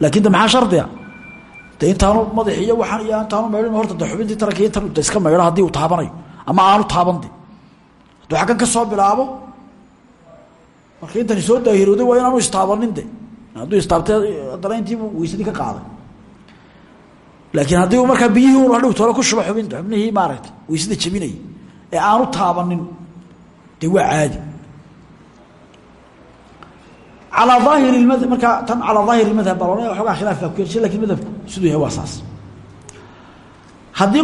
laakin de maxaa shardiga de intaanu madax iyo waxaan iyo intaanu maydhin horta de xubintii taranka intan iska maydho haddii uu taabanayo. Ama aanu taaban de hadduu ka soo bilaabo marka intani soo daahirooday waa inaanu istaabanin hadduu istaabtay haddana intiibu weysadii ka qaaday. Laakiin haddii uu markaa biyihii un hadhow toole ku shubo xubinta xubnihii maaragtay weysada jebinaya ee aanu taabanin de waa caadi. Calaa aahiri madhab markaa tan calaa daahiri madhab baa loodhanaya waxoogaa khilaaf baa ku yershay madhabku siduu yahay waa saas.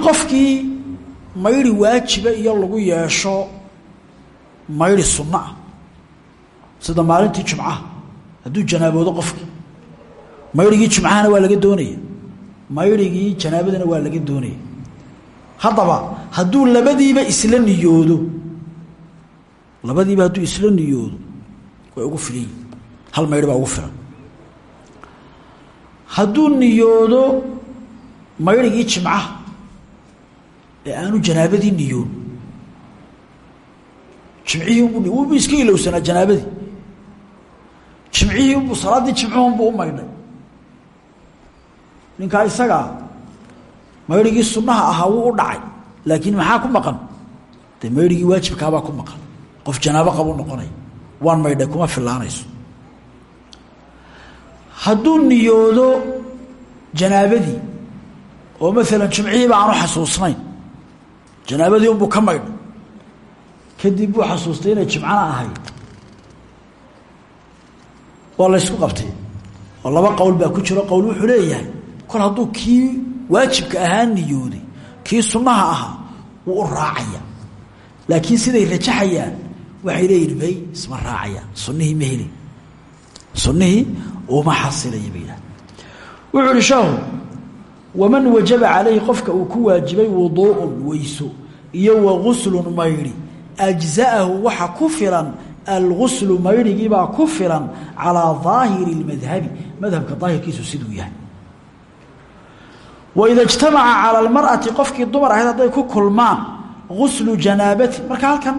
Qofkii mayri waajiba iyo lagu yeesho mayri sunno ah sida maalintii jumcaha hadduu janaaboodo qofkii. Mayrigii jumcahana waa laga doonaya. Mayrigii janaabadana waa laga doonaya. Haddaba hadduu labadiiba isla niyoodo labadiiba hadduu isla niyoodo way ugu filan hal maydh baa ugu filan. Hadduu niyoodo mayrigii jimcaha ee aanu janaabadii niyoon jimcihii iska ilowsanaa janaabadii jimcihii unbu salaaddii jimcuhunbuu u maydhay. Ninkaa isagaa mayrigii sunnaha ahaa wuu u dhacay laakiin maxaa ku maqan? Dee mayrigii waajibkaabaa ku maqan. Qof janaabo qabu noqonaya waan maydhay kuma filaanayso hadduu niyoodo janaabadii oo maalan jimcihiiba aanu xasuusnayn janaabadii unbuu ka maydhay. Kadib buu xasuustay inay jimcana ahayd waa laysku qabtay. Oo laba qowl baa ku jiro. Qowl wuxuu leeyahay kol hadduu kii waajibka ahaa niyooday kii sunnaha ahaa wuu u raacaya. Laakiin siday rajaxayaan waxay leeyihiin may isma raacayaan sunnihii ma helin. Sunnihii uma xasilaya bay yidhaha wuxuu uhi shaahu waman wajaba calayhi qofka uu ku waajibay wuduu'un weyso iyo wa guslun maydhi ajza'ahu waxa ku filan alguslu maydhigiibaa ku filan calaa daahiri اlmadhabi madhabka daahirkiisu siduu yahay. Waida ijtamaca cala almar'ati qofkii dumar ahayd hadday ku kulmaan guslu janaabati. Marka halkan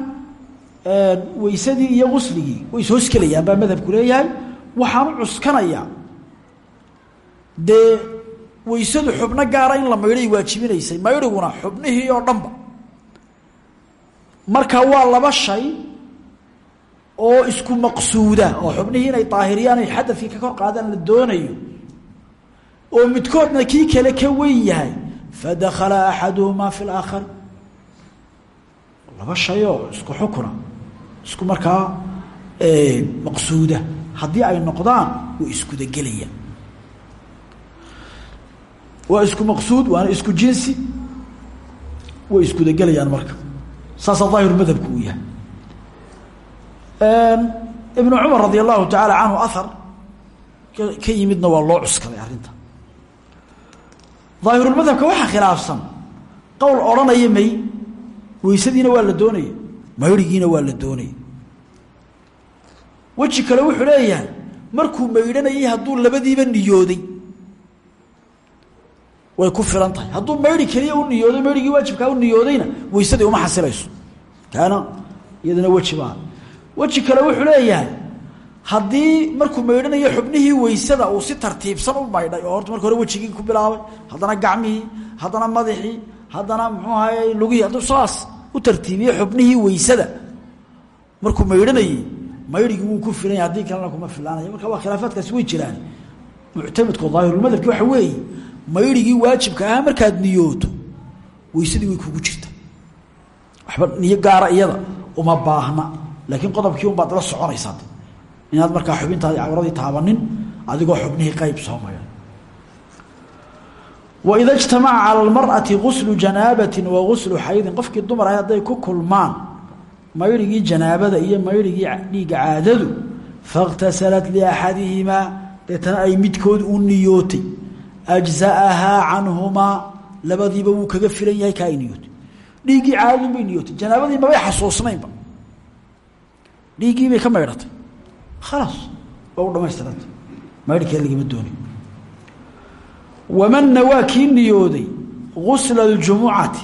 weysadii iyo gusligii way ishoos gelayaan baa madhabku leeyahay. Waxaan u cuskanayaa. Dee weysadu xubno gaara in la maydhay waajibinaysay. Maydhiguna xubnihii oo dhanba. Marka waa laba shay oo isku maqsuuda oo xubnihii inay daahiriyaan ay xadadkii ka kor qaadaan la doonayo oo midkoodna kii kale ka weyn yahay fadakala axaduhumaa fi laakhari laba shayoo isku xukuna isku markaa maqsuuda. Haddii ay noqdaan way iskudagelayaan waa isku maqsuud waana isku jinsi. Way iskudagelayaan marka. Saasaa daahiru madhabku uu yahay ibnu cumar radi allahu tacaala canhu ahar ka yimidna waa loo cuskaday arrinta. Daahirulmadhabka waxaa khilaafsan. Qowl odhanaya may weysadiina waa la doonaya mayrigiina waa la doonaya weji kale wuxuu leeyahay markuu maydhanayay hadduu labadiiba niyooday. Way ku filan tahay. Hadduu mayri keliya u niyooday mayrigii waajibkaa u niyoodayna weysadii uma xasilayso kaana iyadana weji baa weji kale wuxuu leeyahay haddii markuu maydhanayo xubnihii weysada uu si tartiibsan u maydhay oo horta hore wejigii ku bilaabay haddana gacmihii haddana madaxii haddana muxuu ahaye lugihii hadduu saas u tartiibiye xubnihii weysada markuu maydhanayey mayrigii wuu ku filanya haddii kalena kuma filaanaya marka waa khilaafaadkaasi way jiraan. Muctamidku daahirulmadhabki waxa weeye mayrigii waajibka ahaa markaad niyooto weysadii way kugu jirta. Waxba niyo gaara iyada uma baahna laakiin qodobkii un baad la soconaysaa inaad markaa xubintaadi cawradii taabanin adigoo xubnihii qayb soo maya. Waida ijtamaca cala almar'ati guslu janaabatin wa guslu xaydin qofkii dumar ahayd hadday ku kulmaan mayrigii janaabada iyo mayrigii dhiigga caadadu faاktasalat liaxadihimaa deetana ay midkood u niyootay ajza'ahaa canhumaa labadiiba wuu kaga filan yahay kaa ay niyootay. Dhiiggii caadadun bay niyootay janaabadii mabay xasuusnaynba dhiiggii bay ka maydhatay. Khalaas waa u dhamaystiranta maydhikeed lagama dooni waman nawaa kii niyooday gusla اljumucati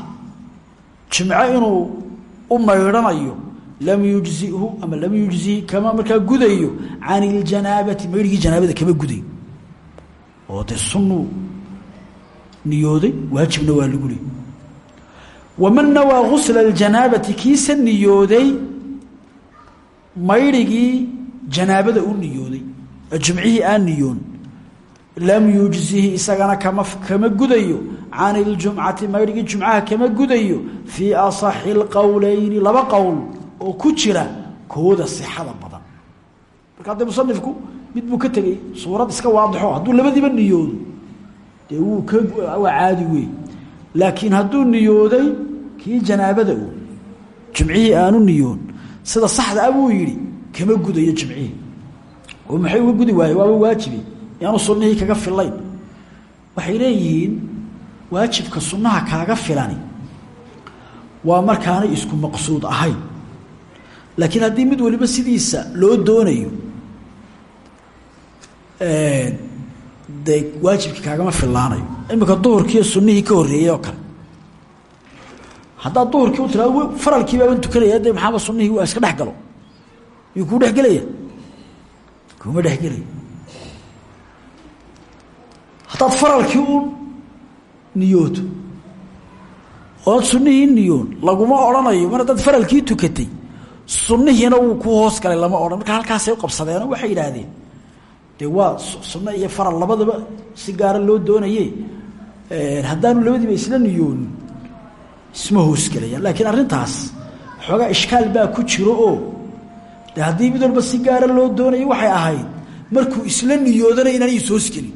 jimco inuu u maydhanayo lam yujzihu ama lam yujzihi kama markaa gudayo can iljanaabati maydhigii janaabada kama gudayo oo dee sunuu niyooday waajibna waa lagu leey waman nawaa gusla اljanaabati kiisa niyooday maydhigii janaabada u niyooday jimcihii aan niyoon lam yujzihi isagana kama kama gudayo can iljumcati maydhigii jumcaha kama gudayo fii asaxi اlqowleyni laba qowl oo ku jira kooda sixada badan. Marka haddee musanifku mid buu ka tegey suurad iska waadixo hadduu labadiiba niyoodo dee wuu ka waa caadi wey laakiin hadduu niyooday kii janaabada u jimcihii aanu niyoon sida saxda a buu yidhi kama gudayo jimcihii oo maxay uga gudi waaye waaba waajibi. Yaanu sunnihii kaga filayn waxay leeyihiin waajibka sunnaha kaaga filani. Waa markaanay isku maqsuud ahayn laakiin haddii mid waliba sidiisa loo doonayo dee waajibkii kaagama filaanayo imika duhurkiiyo sunnihii ka horreeyey oo kale haddaad duhurkii u tiraado faralkii baaban tukanaya de maxaaba sunnihii waa iska dhex galo yuu kuu dhexgelaya. Kuma dhexgelaya haddaad faralkii u niyooto ood sunnihii niyoon laguma odhanayo mar haddaad faralkii tukatay sunnihiina wuu ku hoos galay lama odhan. Marka halkaasay u qabsadeeno waxay yidhaahdeen dee waa sunno iyo faral labadaba si gaara loo doonaye haddaanu labadiiba isla niyoonin isma hoosgelayaan laakiin arrintaas xoogaa ishkaal baa ku jiro oo de haddii mid walba si gaara loo doonayay waxay ahayd markuu isla niyoodana inaanay is hoosgelin.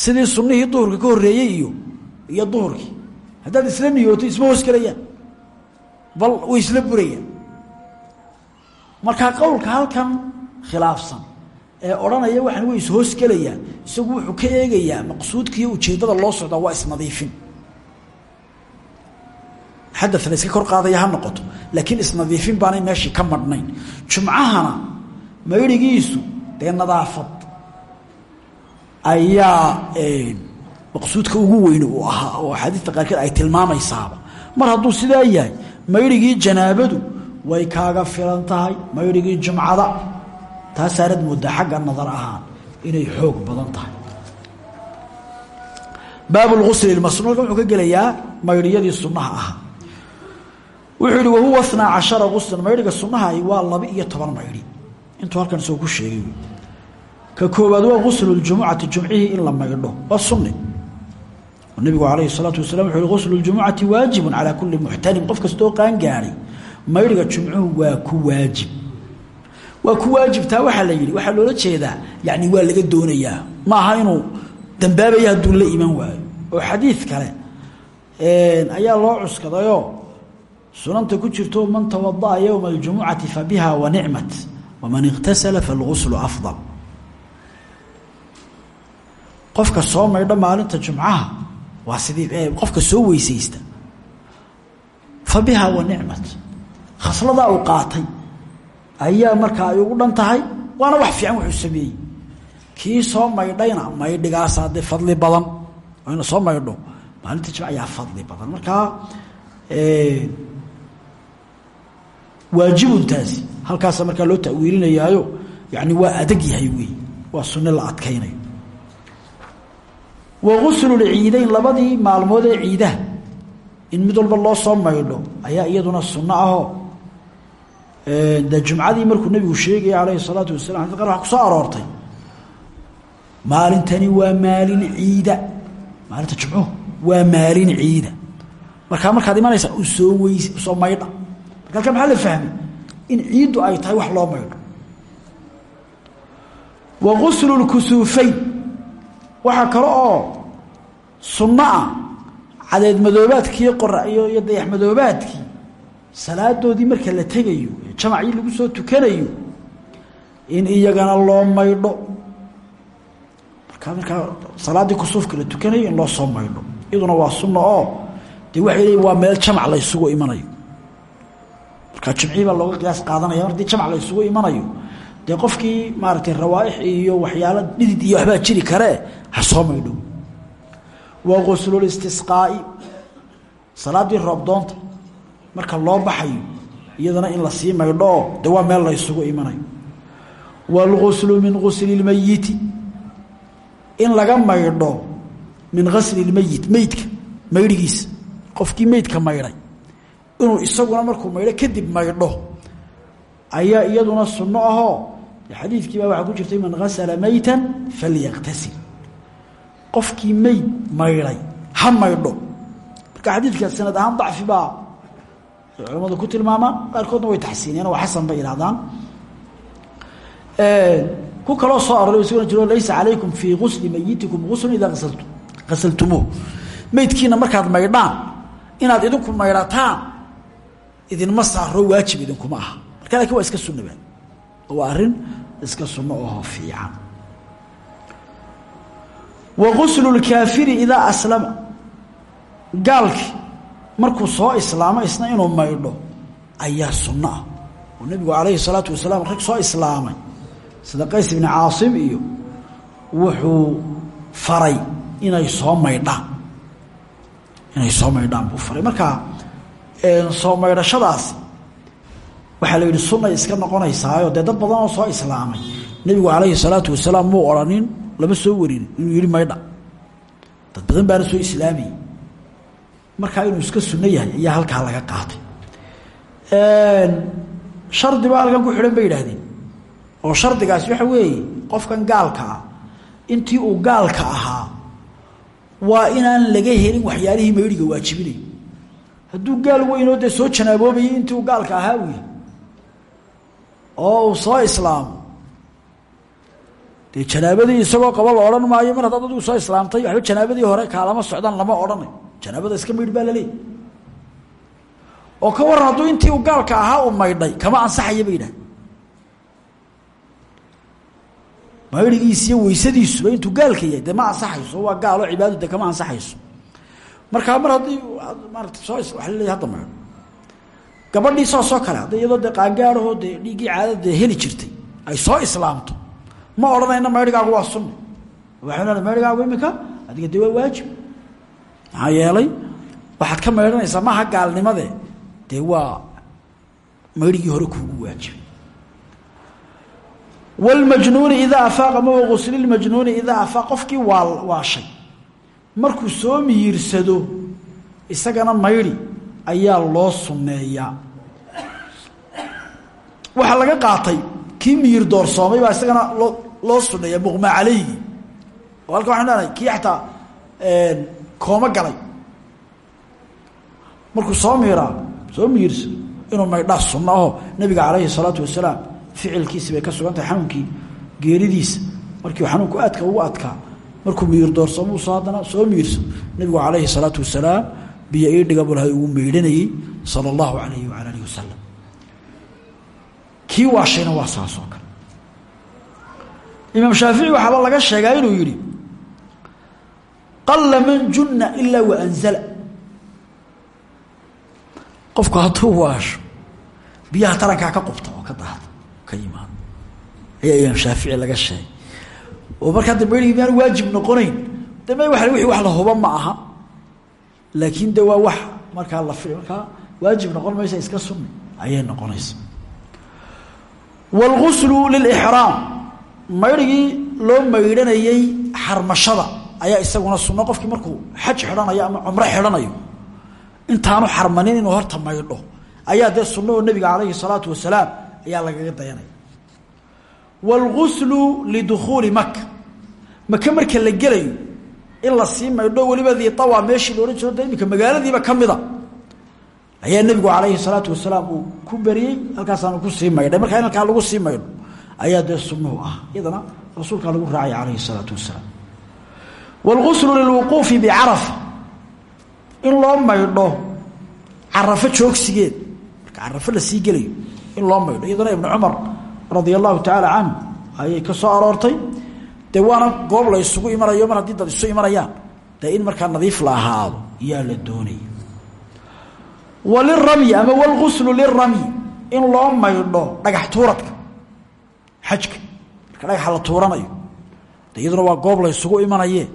Sidii sunnihii duhurka ka horreeyey iyo iyo duhurkii. Haddaad isla niyooto isma hoosgelayaan. Bal way isla burayaan. Markaa qowlka halkan khilaafsan ee odhanaya waxaan way is-hoosgelayaan isagu wuxuu ka eegayaa maqsuudkiiyo ujeeddada loo socdaa waa isnadiifin xadad la iska kor qaadaya ha noqoto laakiin isnadiifin baanay meeshii ka madhnayn jumcahana maydhigiisu dee nadaafad ayaa maqsuudka ugu weyne uu ahaa oo axaadiista qaarkeed ay tilmaamaysaaba. Mar hadduu sidaa yahay maydhigii janaabadu way kaaga filan tahay maydhigii jumcada. Taasaanad moodaa xagga nadar ahaan inay xoog badan tahay. Baab lgusli masnuuc wuxuu ka gelayaa maydhiyadii sunnaha ahaa wuxuu yihi wahuwa na cashara guslan maydhiga sunnahay waa laba iyo toban maydhi intuu halkan soo ku sheegay ka koowaad waa gusluljumucati jumcihii in la maydho waa sunni. Nabigu alayhi salaatu wasalaam wuxuu hi gusluljumucati waajibun calaa kulli muxtalim qof kastoo qaangaadhay maydhiga jumcuhu waa ku waajib. Waa ku waajibtaa waxaa la yidhi waxaa loola jeedaa yani waa laga doonayaa. Ma aha inuu dambaabaya hadduu iman waayo. Oo xadiid kale ayaa loo cuskadayo sunanta ku jirto man tawadaa yowma aljumucati fabiha wa nicmat waman iktasala falguslu afdal. Qofka soo maydho maalinta jumcaha waa sidii qofka soo weysaysta. Fa biha wa nicmat khasladaa uu qaatay ayaa markaa ay ugu dhan tahay waana wax fiican wuxuu sameeyey. Kii soo maydhayna maydhigaasaa dee fadli badan oo ina soo maydho maalinta jumca ayaa fadli badan. Markaa waajibuntaasi. Halkaasa markaa loo tawiilinayaayo yani waa adag yahay wey waa sunne la adkaynayo wa guslulciideyn labadii maalmood ee ciidaha. In mid walba loo soo maydho ayaa iyaduna sunno ahoo de jumcadii markuu nabigu sheegaya calayhi salaatu wasalam xadis qar waa ku soo aroortay. Maalintani waa maalin ciida. Maalinta jumcuhu waa maalin ciida. Markaa markaad imanaysa u soo weys u soo maydha halka maxaa la fahmay? In ciiddu ay tahay wax loo maydho. Wa guslu lkusuufeyn waxaa kale oo sunno ah cadeedmadoobaadkii qora iyo iyo dayaxmadoobaadkii salaadoodii marka la tegayo jamacii lagu soo tukanayo in iyagana loo maydho. Markaa markaa salaaddii kusuufka la tukanayo in loo soo maydho. Iyaduna waa sunno oo dee waxay waa meel jamac la ysugu imanayo markaa jimcii baa looga qiyaas qaadanaya. Hadii jamac la ysugu imanayo. Dee qofkii maaragtay rawaaix iyo waxyaalo dhidid iyo waxbaa jiri karee ha soo maydho. Wa guslulistisqaa'i salaaddii roobdoonta marka loo baxayo iyadana in la sii maydhoo de waa meel la ysugu imanayo. Waalguslu min gusli lmayiti in laga maydho min gasli lmeyit meydka maydhigiisa. Qofkii meydka maydhay inuu isaguna markuu maydho kadib maydho. Ayaa iyaduna sunno ahoo xadiidkii baa waxaa ku jirtay man gasla meyta falyaktasil qofkii meyd maydhay ha maydho. Marka xadiidkaas sanad ahaan dacfi baa culamadu ku tilmaamaan qaarkoodna way taxsiiniyeen waa xasan bay ihahdaan ku kaloo soo aroray isaguna jiro laysa calaykum fii gusli meyitikum guslun idaa asaltu gasaltumuuh meydkiina markaad maydhaan inaad idinku maydhataan idinma saaro waajib idinkuma aha. Marka laakiin waa iska sunaba waa arrin iska sunno oho fiican. Wa guslu lkaafiri idaa aslama. Gaalki markuu soo islaamo isna inuu maydho ayaa sunno ah. Oo nebigu calayhi salaatu wasalaam rag soo islaamay. Sida qays ibni caasim iyo wuxuu faray inay soo maydhaan. Inay soo maydhaan buu faray. Markaa soo maydhashadaasi waxaa la yidhi sunnay iska noqonaysaayo. Dee dad badan oo soo islaamay nebigu calayhi salaatu wasalaam muu odhanin lama soo warin inuu yihi maydha. Dad badan baana soo islaamayay markaa inuu iska sunno yahay ayaa halkaa laga qaatay. Shardi baa halkan ku xidhan bay yidhaahdeen. Oo shardigaasi waxa weeye qofkan gaalka ah intii uu gaalka ahaa waa inaan laga helin waxyaalihii maydhiga waajibinay hadduu gaal weynoo dee soo janaaboobaya intii gaalka ahaa uu yahay oo uu soo islaamo. Dee janaabadii isagoo qaba la odhan maayo mar haddaad adigu soo islaamtay waxba janaabadii hore kaalama socdaan lama odhanay. Janaabada iska maydh baa laleeyahy oo ka waran hadduu intii uu gaalka ahaa uu maydhay kama ansaxaya bay yidhahda maydhigiis iyo weysadiisuba intuu gaalka yahay dee ma ansaxayso? Waa gaalo cibaadadu de kama ansaxayso markaa mar haddii maarata soo waa laleeyahy hadda maydho gabadhii saasoo kale hadda iyadoo dee qaangaarahoo dee dhiiggii caadada dee heli jirtay ay soo islaamto ma odhanayna maydhigaagu waa sunna leedahay maydhigaagu iminka adiga dee waa waajib. Maxaa yeelay waxaad ka maydhanaysaa maaha gaalnimade dee waa maydhigii hore kuugu waajibay wاlmajnuuni idaa afaaqa ma wagusli lmajnuuni idaa afaaq qofkii waa waashay markuu soo miyirsado isagana maydhi ayaa loo sunneeyaa. Waxaa laga qaatay kii miyir doorsoomay baa isagana loo loo sunneeya muqma calayhi oo halkan waxaan leenahay kii xataa kooma galay. Markuu soo miiraa soo miirsa inuu maydhaa sunno aho nabiga calayhi salaatu wasalaam ficilkiisi bay ka sugan tahay xanuunkii geeridiisa. Markii xanuunku aadka ugu adkaa markuu miir doorsamuuso haddana soo miirso nabigu calayhi salaatu wasalaam biyo ii dhiga bulahay ugu meydhanayey sala allahu calayhi wala alihi wasalam kii waashayna waa saas oo kale. Imaam shaafici waxaaba laga sheegaa inuu yidhi qalla man junna ilaa wa anzala. Qofku hadduu waasho biyaha tarankaa ka qubta oo ka daahda ka yimaado. Ayaa imaam shaafici laga sheegay oo markaa dambe miyaan waajib noqonayn. Dambe wa wixii wax la huba ma aha. Laakiin de waa wax markaa la markaa waajib noqon maysa iska sunni. Ayay noqonaysa. Wاlguslu lilxraam maydhigii loo maydhanayey xarmashada. Ayaa isaguna sunno qofkii markuu xaj xidhanayo ama cumro xidhanayo. Intaanu xarmanin inuu horta maydho. Ayaa dee sunno oo nebiga calayhi salaatu wasalaam ayaa lagaga dayanaya wاlguslu lidukhuuli maka maka marka la gelayo in la sii maydho weliba diiawa meeshii loodhan jiro de iminka magaaladiiba ka ayaa nebigu calayhi salaatu wasalaam uu ku beriyey halkaasaanu ku sii maydhay. Markaa lagu sii ayaa dee sunnuhu ah. Iyadana rasuulkaa lagu raacay calayhi salaatu wasalaam. Wاlguslu lilwuquufi bicarafa in loo maydho carafo joogsigeed marka carafo la sii gelayo in loo maydho. Iyadana ibnu cumar radia allahu tacaala canhu ayay ka soo aroortay waana goob la isugu imanayo mar haddii dad isu imanayaan dee in markaa nadiif la ahaado yaa la doonaya waliramyi ama wlguslu liramyi in loo maydho dhagax tuuradka xajka. Marka dhagaxa la tuuranayo de waa goob la isugu imanaye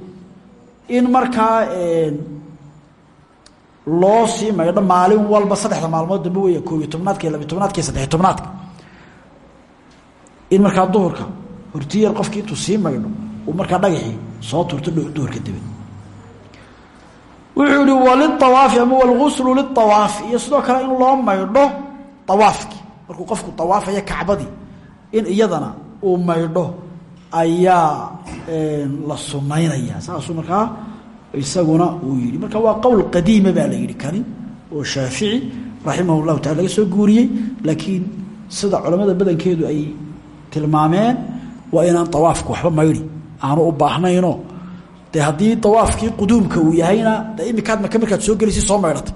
in markaa loo sii maydho maalin walba saddexda maalmood dambe weya koob iyo tobnaadka iyo labiy tobnaadka. Iyo in markaa duhurka hortiyar qofkii intuu sii maydho markaa dhagaxii soo tuurto duhurka dabe wuxuu yihi waliawaafi ama wlguslu liawaafi iyo sidoo kale in loo maydho awaafkii markuu qofku awaafaya kacbadii in iyadana uu maydho ayaa la sunaynaya. Saasuu markaa isaguna uu yihi marka waa qowl qadiima baa la yihi kani oo shaafici raximah llahu taala laga soo guuriyey. Laakiin sida culamada badankeedu ay tilmaameen waa inaan awaafku waxba maydhi aanu u baahnaynoo. De haddii awaafkii quduumka uu yahayna de imikaad maka markaad soo gelaysa soo maydhatay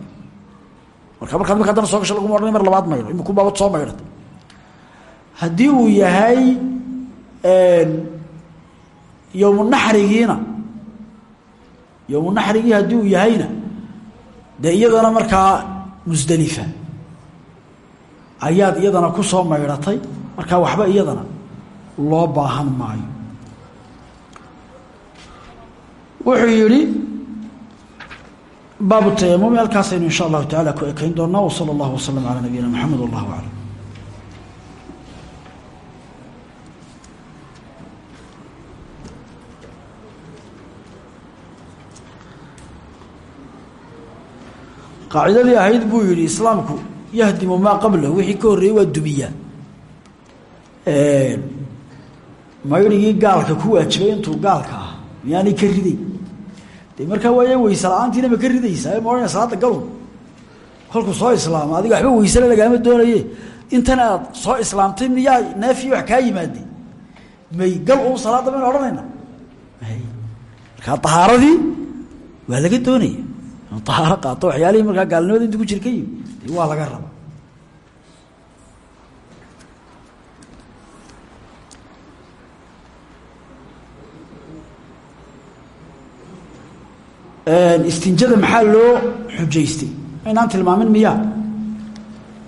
marka markaad marka adana soo gasho laguma odhan mar labaad maydho imikun baabad soo maydhatay haddii uu yahay yowmunaxrigiina yowmunaxrigii haddii uu yahayna dee iyadana markaa musdelifa ayaad iyadana ku soo maydhatay markaa waxba iyadana loo baahan maayo. Wuxuu yihi baabu tayamumi halkaasaynu insha allahu taala ku ekayn doonaa wsala allahu wasalam calaa nabiyina maxamed wallahu aclam. Qaacidadii ahayd buu yihi islaamku yahdimu maa qablahu wixii ka horreeyey waa dumiyaa mayrigii gaalka ku waajibay intuu gaalka ah miyaanay ka riday? De markaa waaya weyse la'aantiina ma ka salaada galun kolkuu soo islaamo adiga waxba weysele lagaama doonaye. Intan aad soo islaamtay miyaa neefii wax kaa yimaade may gal un salaadda maynu odhanayna? Markaa ahaaradii waa laga doonaya ahaaro qaato waxyaalihii markaa gaalnimada intu ku jir de waa laga raba istinjada maxaa loo xujaystay? Aynaan tilmaamin miyaa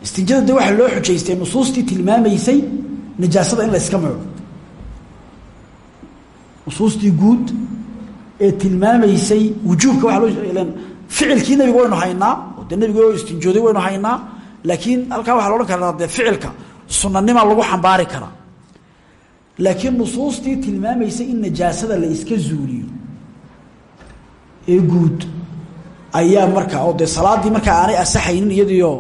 istinjada de loo xujaystay nusuustii tilmaamaysay najaasada in la iska maydho nusuustii guud ee tilmaamaysay wujuubka waa loo ficilkii nebiga waynu haynaa oo dee nebiga oo istinjooday waynu haynaa laakiin halkaa waxaa la odhan karaa dee ficilka sunanimaa lagu xambaari karaa. Laakiin nusuustii tilmaamaysay in najaasada la iska zuuliyo ee guud ayaa markaa oo dee salaadii markaa aanay asaxaynin iyadiio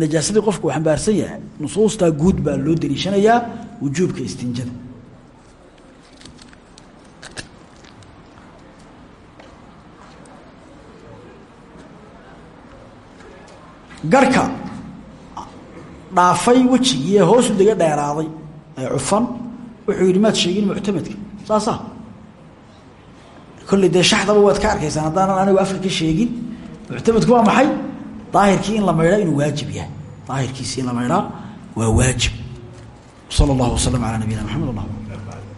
najaasadii qofku uu xambaarsan yahay nusuustaa guud baa loo daliishanayaa wujuubka istinjada. Garka dhaafay wejigii ee hoosu dega dheeraaday ee cufan wuxuu yidhi maad sheegin muctamadka. Saasa ah kolley dee shaxdaba waad ka arkaysaan haddaanan anigu afka ka sheegin muctamadku waa maxay? Daahirkii in la maydhaa inuu waajib yahay. Daahirkiisi in la maydhaa waa waajib. Sala allahu wasalam calaa nabiyina maxamed allah